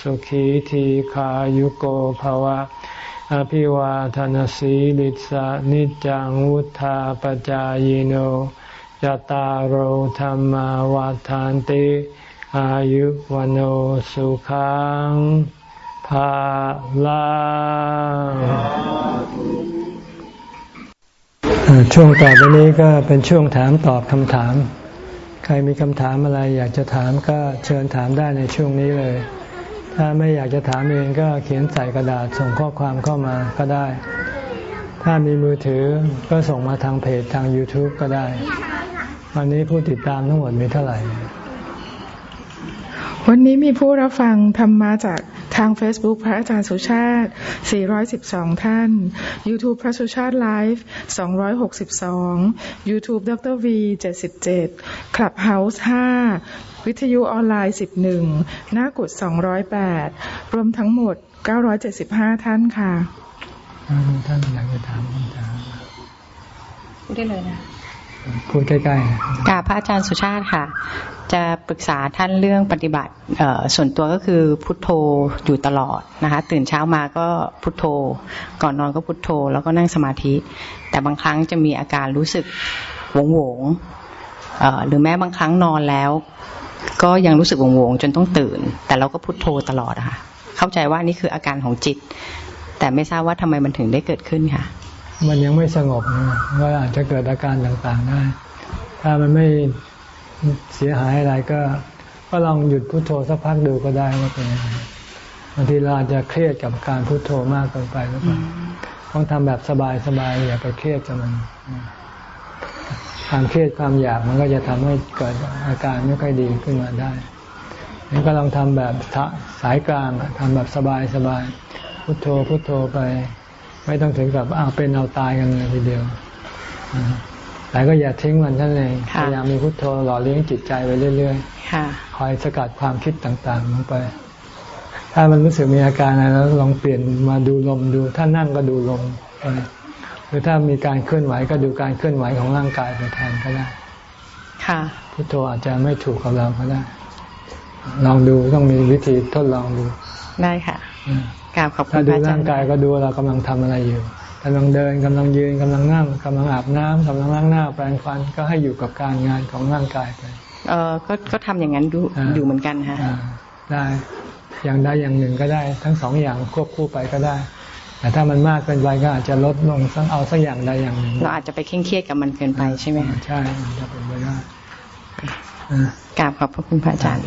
สุขีทีขายุโกภวะ อภิวาทนสีลิสานิจังวุธาปจายโนจตาโหธรรมวาทานติ อายุวันโอสุขังภาลาช่วงต่อไปนี้ก็เป็นช่วงถามตอบคำถาม ใครมีคำถามอะไร อยากจะถามก็เชิญถามได้ในช่วงนี้เลย ถ้าไม่อยากจะถามเองก็เขียนใส่กระดาษส่งข้อความเข้ามาก็ได้ ถ้ามีมือถือก็ส่งมาทางเพจทาง YouTube ก็ได้ วันนี้ผู้ติดตามทั้งหมดมีเท่าไหร่ วันนี้มีผู้รับฟังธรรมาจาก ทาง Facebook พระอาจารย์สุชาติ 412 ท่าน YouTube พระสุชาติไลฟ์ 262 YouTube ดร V 77 Clubhouse 5 วิทยุออนไลน์ 11 หน้ากุด208 รวมทั้งหมด 975 ท่านค่ะ ท่านอยากจะถามคำถามพูดได้เลยนะ พูดใกล้ๆกาพระอาจารย์สุชาติค่ะ จะปรึกษาท่านเรื่องปฏิบัติส่วนตัวก็คือพุทโธอยู่ตลอดนะคะ ตื่นเช้ามาก็พุทโธ ก่อนนอนก็พุทโธ แล้วก็นั่งสมาธิ แต่บางครั้งจะมีอาการรู้สึกหวงหวงหรือแม้บางครั้งนอนแล้ว ก็ยังรู้สึกหวงหวงจนต้องตื่น แต่เราก็พุทโธตลอดอะค่ะ เข้าใจว่านี่คืออาการของจิต แต่ไม่ทราบว่าทำไมมันถึงได้เกิดขึ้นค่ะ มันยังไม่สงบนก็อาจจะเกิดอาการต่างๆได้ ถ้ามันไม่เสียหายอะไรก็ ก็ลองหยุดพุโทโธสักพักดูก็ได้ว่าเป็นยังไงบางทีเราอาจจะเครียดกับการพุโทโธมากเกินไปหรือเปล่าต้องทำแบบสบายๆอย่าไปเครียดกับมันความเครียดความอยากมันก็จะทำให้เกิดอาการไม่ค่อยดีขึ้นมาได้งั้นก็ลองทำแบบสายกลางทำแบบสบายๆพุโทโธพุโทโธไป ไม่ต้องถึงกับเอาเป็นเอาตายกันเลยทีเดียวแต่ก็อย่าทิ้งมันท่านเองพยายามมีพุทโธหล่อเลี้ยงจิตใจไปเรื่อยๆคอยสกัดความคิดต่างๆลงไป ถ้ามันรู้สึกมีอาการอะไรแล้วลองเปลี่ยนมาดูลมดู ถ้านั่งก็ดูลมไปหรือถ้ามีการเคลื่อนไหวก็ดูการเคลื่อนไหวของร่างกายไปแทนก็ได้ ค่ะ พุทโธอาจจะไม่ถูกกับเราก็ได้ ลองดูต้องมีวิธีทดลองดู ได้ค่ะ กราบขอบคุณถ้าดูร่างกายก็ดูเรากำลังทำอะไรอยู่กำลังเดินกำลังยืนกำลังนั่งกำลังอาบน้ำกำลังล้างหน้าแปรงฟันก็ให้อยู่กับการงานของร่างกายไปเออก็ก็ทำอย่างนั้นดูอยู่เหมือนกันฮะได้อย่างใดอย่างหนึ่งก็ได้ ทั้งสองอย่างควบคู่ไปก็ได้แต่ถ้ามันมากเกินไปก็อาจจะลดลงสักเอาสักอย่างใดอย่างหนึ่งเราอาจจะไปเคร่งเครียดกับมันเกินไปใช่ไหมใช่จะเป็นไปได้กราบขอบพระคุณพระอาจารย์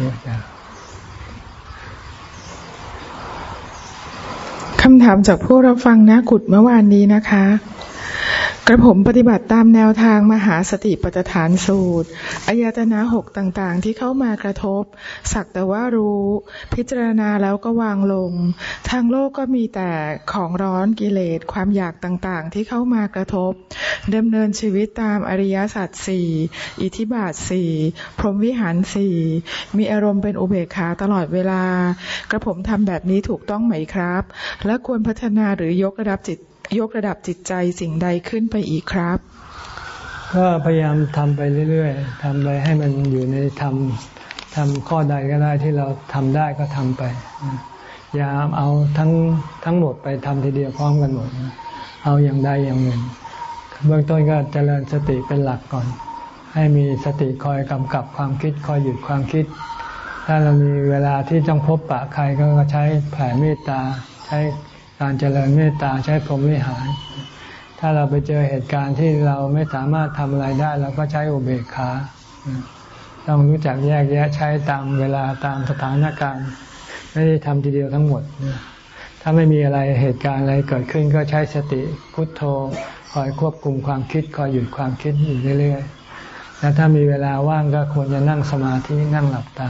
ำถามจากผู้รับฟังนะกุดเมื่อวานนี้นะคะ กระผมปฏิบัติตามแนวทางมหาสติปัฏฐานสูตรอายตนะหกต่างๆ ที่เข้ามากระทบ สักแต่ว่ารู้ พิจารณาแล้วก็วางลง ทางโลกก็มีแต่ของร้อนกิเลสความอยากต่างๆ ที่เข้ามากระทบดำเนินชีวิตตามอริยสัจสี่อิทิบาทสี่พรหมวิหารสี่มีอารมณ์เป็นอุเบกขาตลอดเวลา กระผมทำแบบนี้ถูกต้องไหมครับ และควรพัฒนาหรือยกระดับจิต ยกระดับจิตใจสิ่งใดขึ้นไปอีกครับ ก็พยายามทำไปเรื่อยๆทำไปให้มันอยู่ในทำทำข้อใดก็ได้ที่เราทำได้ก็ทำไปอย่าเอาทั้งทั้งหมดไปทำทีเดียวพร้อมกันหมด เอาอย่างใดอย่างหนึ่ง เบื้องต้นก็เจริญสติเป็นหลักก่อน ให้มีสติคอยกำกับความคิดคอยหยุดความคิด ถ้าเรามีเวลาที่ต้องพบปะใครก็ใช้แผ่เมตตาใช้ การเจริญเมตตาใช้พรหมวิหาร ถ้าเราไปเจอเหตุการณ์ที่เราไม่สามารถทำอะไรได้เราก็ใช้อุเบกขาต้องรู้จักแยกแยะใช้ตามเวลาตามสถานการณ์ ไม่ได้ทำทีเดียวทั้งหมด ถ้าไม่มีอะไรเหตุการณ์อะไรเกิดขึ้นก็ใช้สติพุทโธคอยควบคุมความคิดคอยหยุดความคิดอยู่เรื่อยๆ แล้วถ้ามีเวลาว่างก็ควรจะนั่งสมาธินั่งหลับตา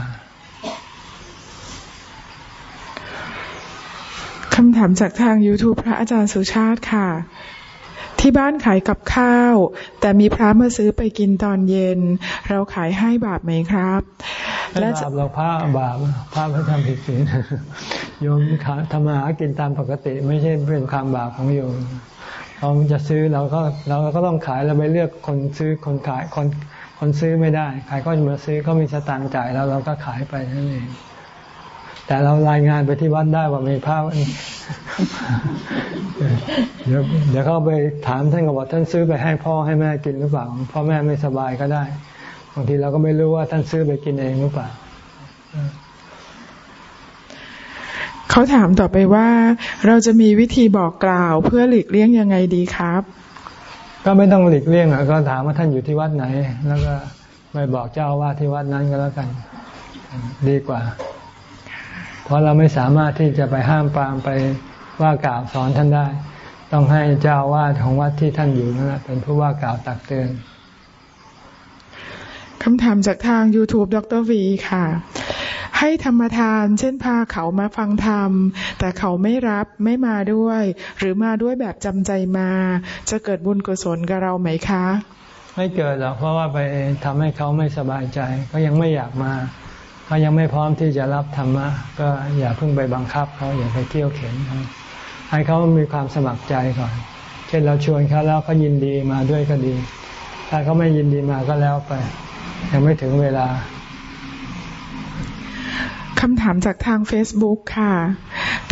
คำถามจากทาง YouTube พระอาจารย์สุชาติค่ะ ที่บ้านขายกับข้าว แต่มีพระมาซื้อไปกินตอนเย็น เราขายให้บาปไหมครับและบาปเราพระบาปพระไม่ทำผิดศีลโยมทำมาหากินตามปกติ ไม่ใช่เป็นความบาปของโยมเราจะซื้อเราก็เราก็ต้องขายเราไปเลือกคนซื้อคนขายคนคนซื้อไม่ได้ใครก็มาซื้อเขามีสตางค์จ่ายแล้วเราก็ขายไปนั่นเอง แต่เรารายงานไปที่วัดได้ว่ามีพระเดี๋ยวเดี๋ยวเขาไปถามท่านก็บอกท่านซื้อไปให้พ่อให้แม่กินหรือเปล่าพ่อแม่ไม่สบายก็ได้บางทีเราก็ไม่รู้ว่าท่านซื้อไปกินเองหรือเปล่าเขาถามต่อไปว่า เราจะมีวิธีบอกกล่าว เพื่อหลีกเลี่ยงยังไงดีครับ ก็ไม่ต้องหลีกเลี่ยงก็ถามว่าท่านอยู่ที่วัดไหน แล้วก็ไปบอกเจ้าว่าที่วัดนั้นก็แล้วกัน ดีกว่าเพ ราะเราไม่สามารถที่จะไปห้ามปรามไปว่ากล่าวสอนท่านได้ ต้องให้เจ้าวาดของวัดที่ท่านอยู่นั่นแหละเป็นผู้ว่ากล่าวตักเตือนคำถามจากทาง YouTube ดรวีค่ะ ให้ธรรมทาน เช่นพาเขามาฟังธรรม แต่เขาไม่รับไม่มาด้วย หรือมาด้วยแบบจำใจมา จะเกิดบุญกุศลกับเราไหมคะ ไม่เกิดหรอกเพราะว่าไปทำให้เขาไม่สบายใจ ก็ยังไม่อยากมา เขายังไม่พร้อมที่จะรับธรรมะ ก็อย่าเพิ่งไปบังคับเขาอย่าไปเที่ยวเข็นเขาให้เขามีความสมัครใจก่อน เช่นเราชวนเขาแล้วเขายินดีมาด้วยก็ดี ถ้าเขาไม่ยินดีมาก็แล้วไป ยังไม่ถึงเวลาคำถามจากทาง Facebook ค่ะ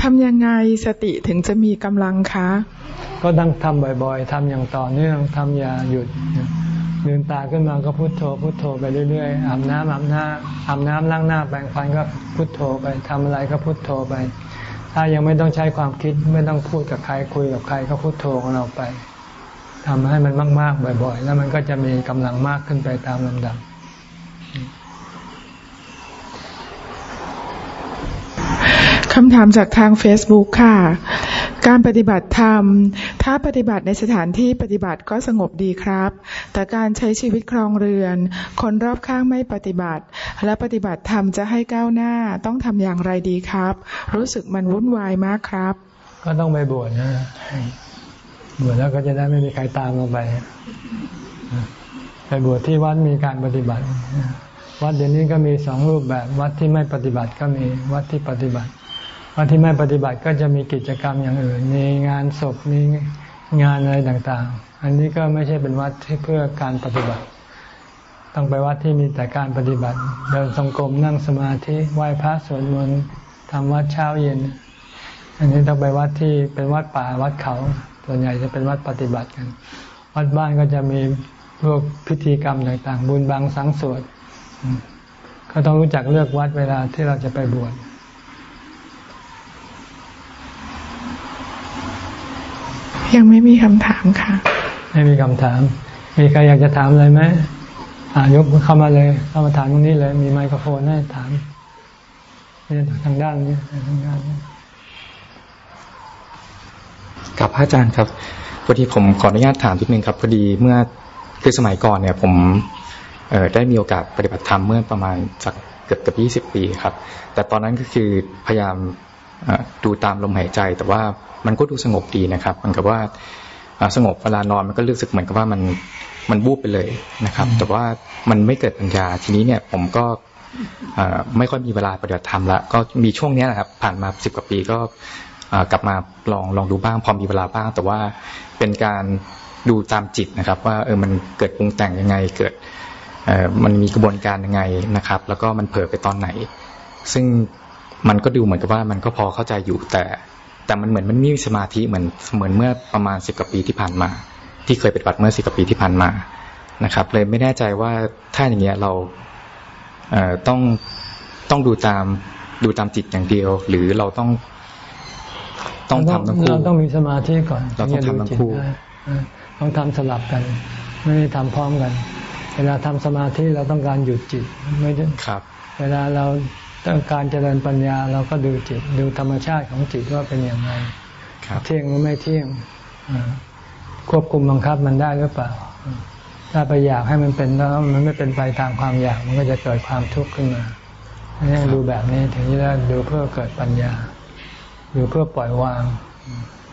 ทำยังไงสติถึงจะมีกำลังคะ ก็ต้องทำบ่อยๆ ทำอย่างต่อเนื่อง ทำอย่าหยุด ลืมตาขึ้นมาก็พุโทโธ พุโทโธไปเรื่อยๆอาบน้ำอาบน้ำอาบน้ำล้างหน้าแปรงฟันก็พุโทโธไปทำอะไรก็พุโทโธไป ถ้ายังไม่ต้องใช้ความคิดไม่ต้องพูดกับใครคุยกับใครก็พุโทโธของเราไปทำให้มันมาก ๆ บ่อย ๆ แล้วมันก็จะมีกำลังมากขึ้นไปตามลำดับคำถามจากทาง Facebook ค่ะ การปฏิบัติธรรม ถ้าปฏิบัติในสถานที่ปฏิบัติก็สงบดีครับ แต่การใช้ชีวิตครองเรือน คนรอบข้างไม่ปฏิบัติ และปฏิบัติธรรมจะให้ก้าวหน้าต้องทำอย่างไรดีครับ รู้สึกมันวุ่นวายมากครับ ก็ต้องไปบวชนะ บวชแล้วก็จะได้ไม่มีใครตามเราไป ไปบวชที่วัดมีการปฏิบัติ วัดเดี๋ยวนี้ก็มีสองรูปแบบ วัดที่ไม่ปฏิบัติก็มี วัดที่ปฏิบัติ วัดที่ไม่ปฏิบัติก็จะมีกิจกรรมอย่างอื่น มีงานศพมีงานอะไรต่างๆ อันนี้ก็ไม่ใช่เป็นวัดที่เพื่อการปฏิบัติ ต้องไปวัดที่มีแต่การปฏิบัติ เดินทรงกรมนั่งสมาธิไหว้พระสวดมนต์ทำวัดเช้าเย็น อันนี้ต้องไปวัดที่เป็นวัดป่าวัดเขา ส่วนใหญ่จะเป็นวัดปฏิบัติกัน วัดบ้านก็จะมีพวกพิธีกรรมต่างๆ บุญบางสังสวดก็ต้องรู้จักเลือกวัดเวลาที่เราจะไปบวช ยังไม่มีคำถามค่ะ ไม่มีคำถาม มีใครอยากจะถามอะไรไหมอ่ายกเข้ามาเลย เข้ามาถามตรงนี้เลย มีไมโครโฟนให้ถามนี่ทางด้านนี้ทางด้านนี้กับพระอาจารย์ครับพอดีผมขออนุญาตถามนิดนึงครับพอดีเมื่อคือสมัยก่อนเนี่ย ผมเออได้มีโอกาสปฏิบัติธรรมเมื่อประมาณสักเกือบเกือบยี่สิบปีครับ แต่ตอนนั้นก็คือพยายาม ดูตามลมหายใจ แต่ว่ามันก็ดูสงบดีนะครับเหมือนกับว่าสงบเวลานอนมันก็รู้สึกเหมือนกับว่ามันมันบูบไปเลยนะครับ แต่ว่ามันไม่เกิดปัญญาทีนี้เนี่ยผมก็ไม่ค่อยมีเวลาปฏิบัติธรรมละก็มีช่วงนี้นะครับ ผ่านมาสิบกว่าปีก็กลับมาลองลองดูบ้าง พอมีเวลาบ้าง แต่ว่าเป็นการดูตามจิตนะครับ ว่าเออมันเกิดปรุงแต่งยังไงเกิดมันมีกระบวนการยังไงนะครับ แล้วก็มันเผลอไปตอนไหน ซึ่ง มันก็ดูเหมือนกับว่ามันก็พอเข้าใจอยู่แต่ แต่มันเหมือนมันมีสมาธิเหมือนเหมือนเมื่อประมาณสิบกว่าปีที่ผ่านมา ที่เคยปฏิบัติเมื่อสิบกว่าปีที่ผ่านมานะครับ เลยไม่แน่ใจว่าถ้าอย่างเงี้ยเราเอ่อต้องต้องดูตามดูตามจิตอย่างเดียว หรือเราต้อง ต้องทำทั้งคู่เราต้องมีสมาธิก่อนเราต้องทำทั้งคู่ต้องทำสลับกัน ไม่ได้ทำพร้อมกัน เวลาทำสมาธิเราต้องการหยุดจิตไม่ได้ครับเวลาเรา ต้องการเจริญปัญญาเราก็ดูจิตดูธรรมชาติของจิตว่าเป็นอย่างไรเที่ยงหรือไม่เที่ยงควบคุมบังคับมันได้หรือเปล่า ถ้าไปอยากให้มันเป็นแล้วมันไม่เป็นไปตามความอยากมันก็จะเกิดความทุกข์ขึ้นมาต้องดูแบบนี้ถึงจะได้ดูเพื่อเกิดปัญญาอยู่เพื่อปล่อยวาง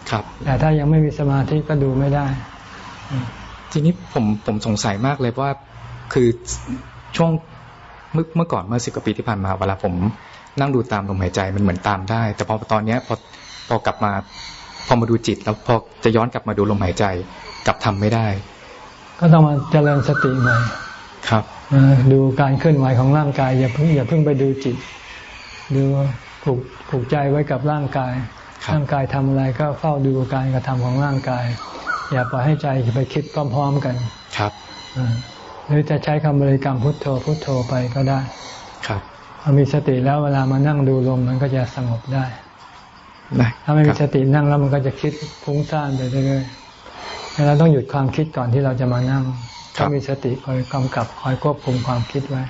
ครับ แต่ถ้ายังไม่มีสมาธิก็ดูไม่ได้ ทีนี้ผมผมสงสัยมากเลยว่าคือช่วง เมื่อเมื่อก่อนเมื่อสิบกว่าปีที่ผ่านมาเวลาผมนั่งดูตามลมหายใจมันเหมือนตามได้ แต่พอตอนเนี้ยพอพอกลับมาพอมาดูจิต แล้วพอจะย้อนกลับมาดูลมหายใจกลับทำไม่ได้ ก็ต้องมาเจริญสติใหม่ครับเอ่อดูการเคลื่อนไหวของร่างกายอย่าเพิ่งอย่าเพิ่งไปดูจิต ดูผูกผูกใจไว้กับร่างกายครับร่างกายทำอะไรก็เฝ้าดูการกระทำของร่างกาย อย่าปล่อยให้ใจไปคิดพร้อม ๆกันครับเออ หรือจะใช้คำบริกรรมพุทโธพุทโธไปก็ได้ ครับพอมีสติแล้วเวลามานั่งดูลมมันก็จะสงบได้ได้ถ้าไม่คมีรับสตินั่งแล้วมันก็จะคิดฟุ้งซ่านไปเรื่อยๆเราต้องหยุดความคิดก่อนที่เราจะมานั่งต้องมีสติคอยกำกับคอยควบคุมความคิดไว้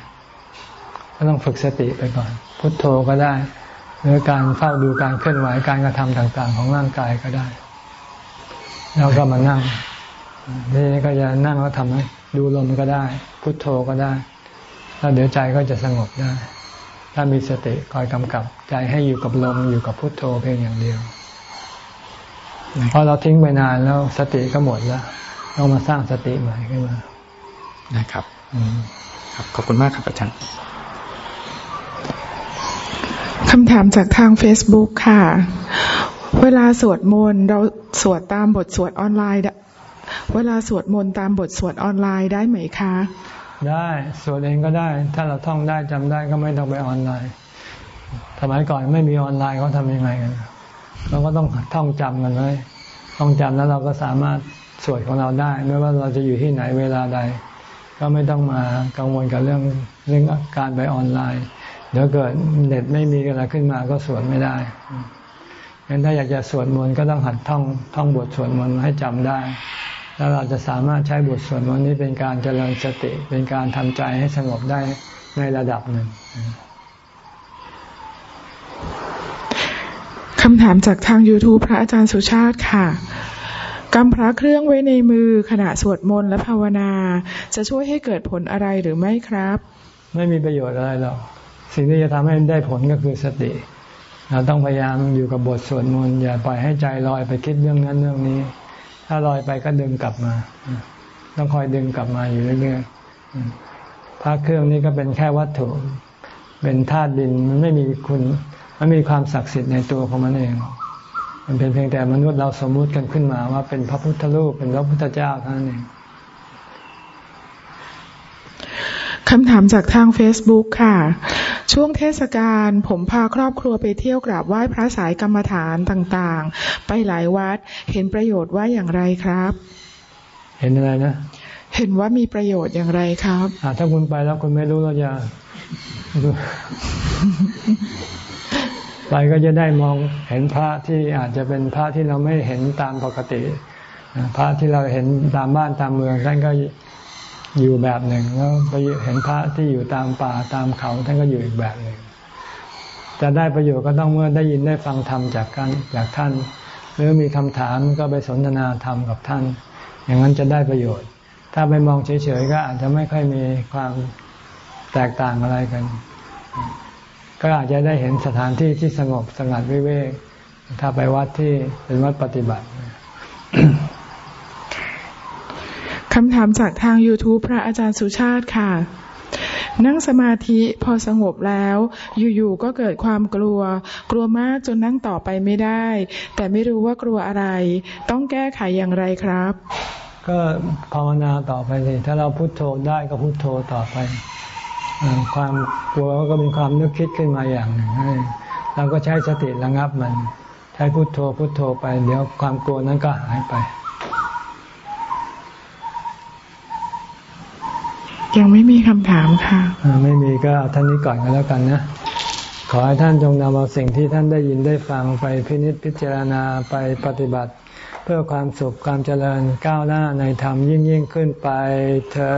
ก็ต้องฝึกสติไปก่อน พุทโธก็ได้ หรือการเฝ้าดูการเคลื่อนไหวการกระทำต่าง ๆ ของร่างกายก็ได้ แล้วก็มานั่งทีนี้ก็จะนั่งแล้วทำให้ ดูลมก็ได้ พุทโธก็ได้ แล้วเดี๋ยวใจก็จะสงบได้ ถ้ามีสติคอยกำกับ ใจให้อยู่กับลมอยู่กับพุทโธเพียงอย่างเดียวเพราะเราทิ้งไปนานแล้วสติก็หมดแล้วต้องมาสร้างสติใหม่ขึ้นมานะครับอืมครับขอบคุณมากครับอาจารย์คำถามจากทาง Facebook ค่ะ เวลาสวดมนต์เราสวดตามบทสวดออนไลน์ได้ เวลาสวดมนต์ตามบทสวดออนไลน์ได้ไหมคะ ได้สวดเองก็ได้ ถ้าเราท่องได้จำได้ก็ไม่ต้องไปออนไลน์สมัยก่อนไม่มีออนไลน์เขาทำยังไงกันเราก็ต้องท่องจำกันไว้ท่องจำแล้วเราก็สามารถสวดของเราได้ ไม่ว่าเราจะอยู่ที่ไหนเวลาใด ก็ไม่ต้องมากังวลกับเรื่องเรื่องการไปออนไลน์เดี๋ยวเกิดเน็ตไม่มีอะไรขึ้นมาก็สวดไม่ได้งั้นถ้าอยากจะสวดมนต์ก็ต้องหัดท่องท่องบทสวดมนต์ให้จำได้ แล้วเราจะสามารถใช้บทสวดมนต์นี้เป็นการเจริญสติ เป็นการทำใจให้สงบได้ในระดับหนึ่งคำถามจากทาง YouTube พระอาจารย์สุชาติค่ะกำพระเครื่องไว้ในมือขณะสวดมนต์และภาวนา จะช่วยให้เกิดผลอะไรหรือไม่ครับ ไม่มีประโยชน์อะไรหรอกสิ่งที่จะทำให้ได้ผลก็คือสติ เราต้องพยายามอยู่กับบทสวดมนต์อย่าปล่อยให้ใจลอยไปคิดเรื่องนั้นเรื่องนี้ ถ้าลอยไปก็ดึงกลับมา ต้องคอยดึงกลับมาอยู่เรื่อยๆพระเครื่องนี้ก็เป็นแค่วัตถุ เป็นธาตุดินมันไม่มีคุณ มันมีความศักดิ์สิทธิ์ในตัวของมันเอง มันเป็นเพียงแต่มนุษย์เราสมมุติกันขึ้นมาว่าเป็นพระพุทธรูปเป็นพระพุทธเจ้าเท่านั้นเองคำถามจากทาง Facebook ค่ะ ช่วงเทศกาลผมพาครอบครัวไปเที่ยวกราบไหว้พระสายกรรมฐานต่างๆ ไปหลายวัดเห็นประโยชน์ว่าอย่างไรครับ เห็นอะไรนะ เห็นว่ามีประโยชน์อย่างไรครับอ่าถ้าคุณไปแล้วคุณไม่รู้เราจะไปก็จะได้มองเห็นพระที่อาจจะเป็นพระที่เราไม่เห็นตามปกติอ่าพระที่เราเห็นตามบ้านตามเมืองท่านก็ อยู่แบบหนึ่งแล้วไปเห็นพระที่อยู่ตามป่าตามเขาท่านก็อยู่อีกแบบหนึ่งจะได้ประโยชน์ก็ต้องเมื่อได้ยินได้ฟังธรรมจากกันจากท่าน หรือมีคำถามก็ไปสนทนาธรรมกับท่าน อย่างนั้นจะได้ประโยชน์ ถ้าไปมองเฉยๆก็อาจจะไม่ค่อยมีความแตกต่างอะไรกัน ก็อาจจะได้เห็นสถานที่ที่สงบสงัดวิเวกถ้าไปวัดที่เป็นวัดปฏิบัติ คำถามจากทาง YouTube พระอาจารย์สุชาติค่ะ นั่งสมาธิพอสงบแล้ว อยู่ๆก็เกิดความกลัว กลัวมากจนนั่งต่อไปไม่ได้ แต่ไม่รู้ว่ากลัวอะไร ต้องแก้ไขอย่างไรครับ ก็ภาวนาต่อไปเลยถ้าเราพุโทโธได้ก็พุโทโธต่อไปอความกลัวก็เป็นความนึกคิดขึ้นมาอย่างหนึ่งเราก็ใช้สติระงับมัน ใช้พุโทโธพุโทโธไป เดี๋ยวความกลัวนั้นก็หายไป ยังไม่มีคำถามค่ะไม่มีก็เอาท่านนี้ก่อนก็แล้วกันนะขอให้ท่านจงนำเอาสิ่งที่ท่านได้ยินได้ฟังไปพินิจพิจารณาไปปฏิบัติ เพื่อความสุขความเจริญก้าวหน้าในธรรมยิ่งยิ่งขึ้นไปเธอ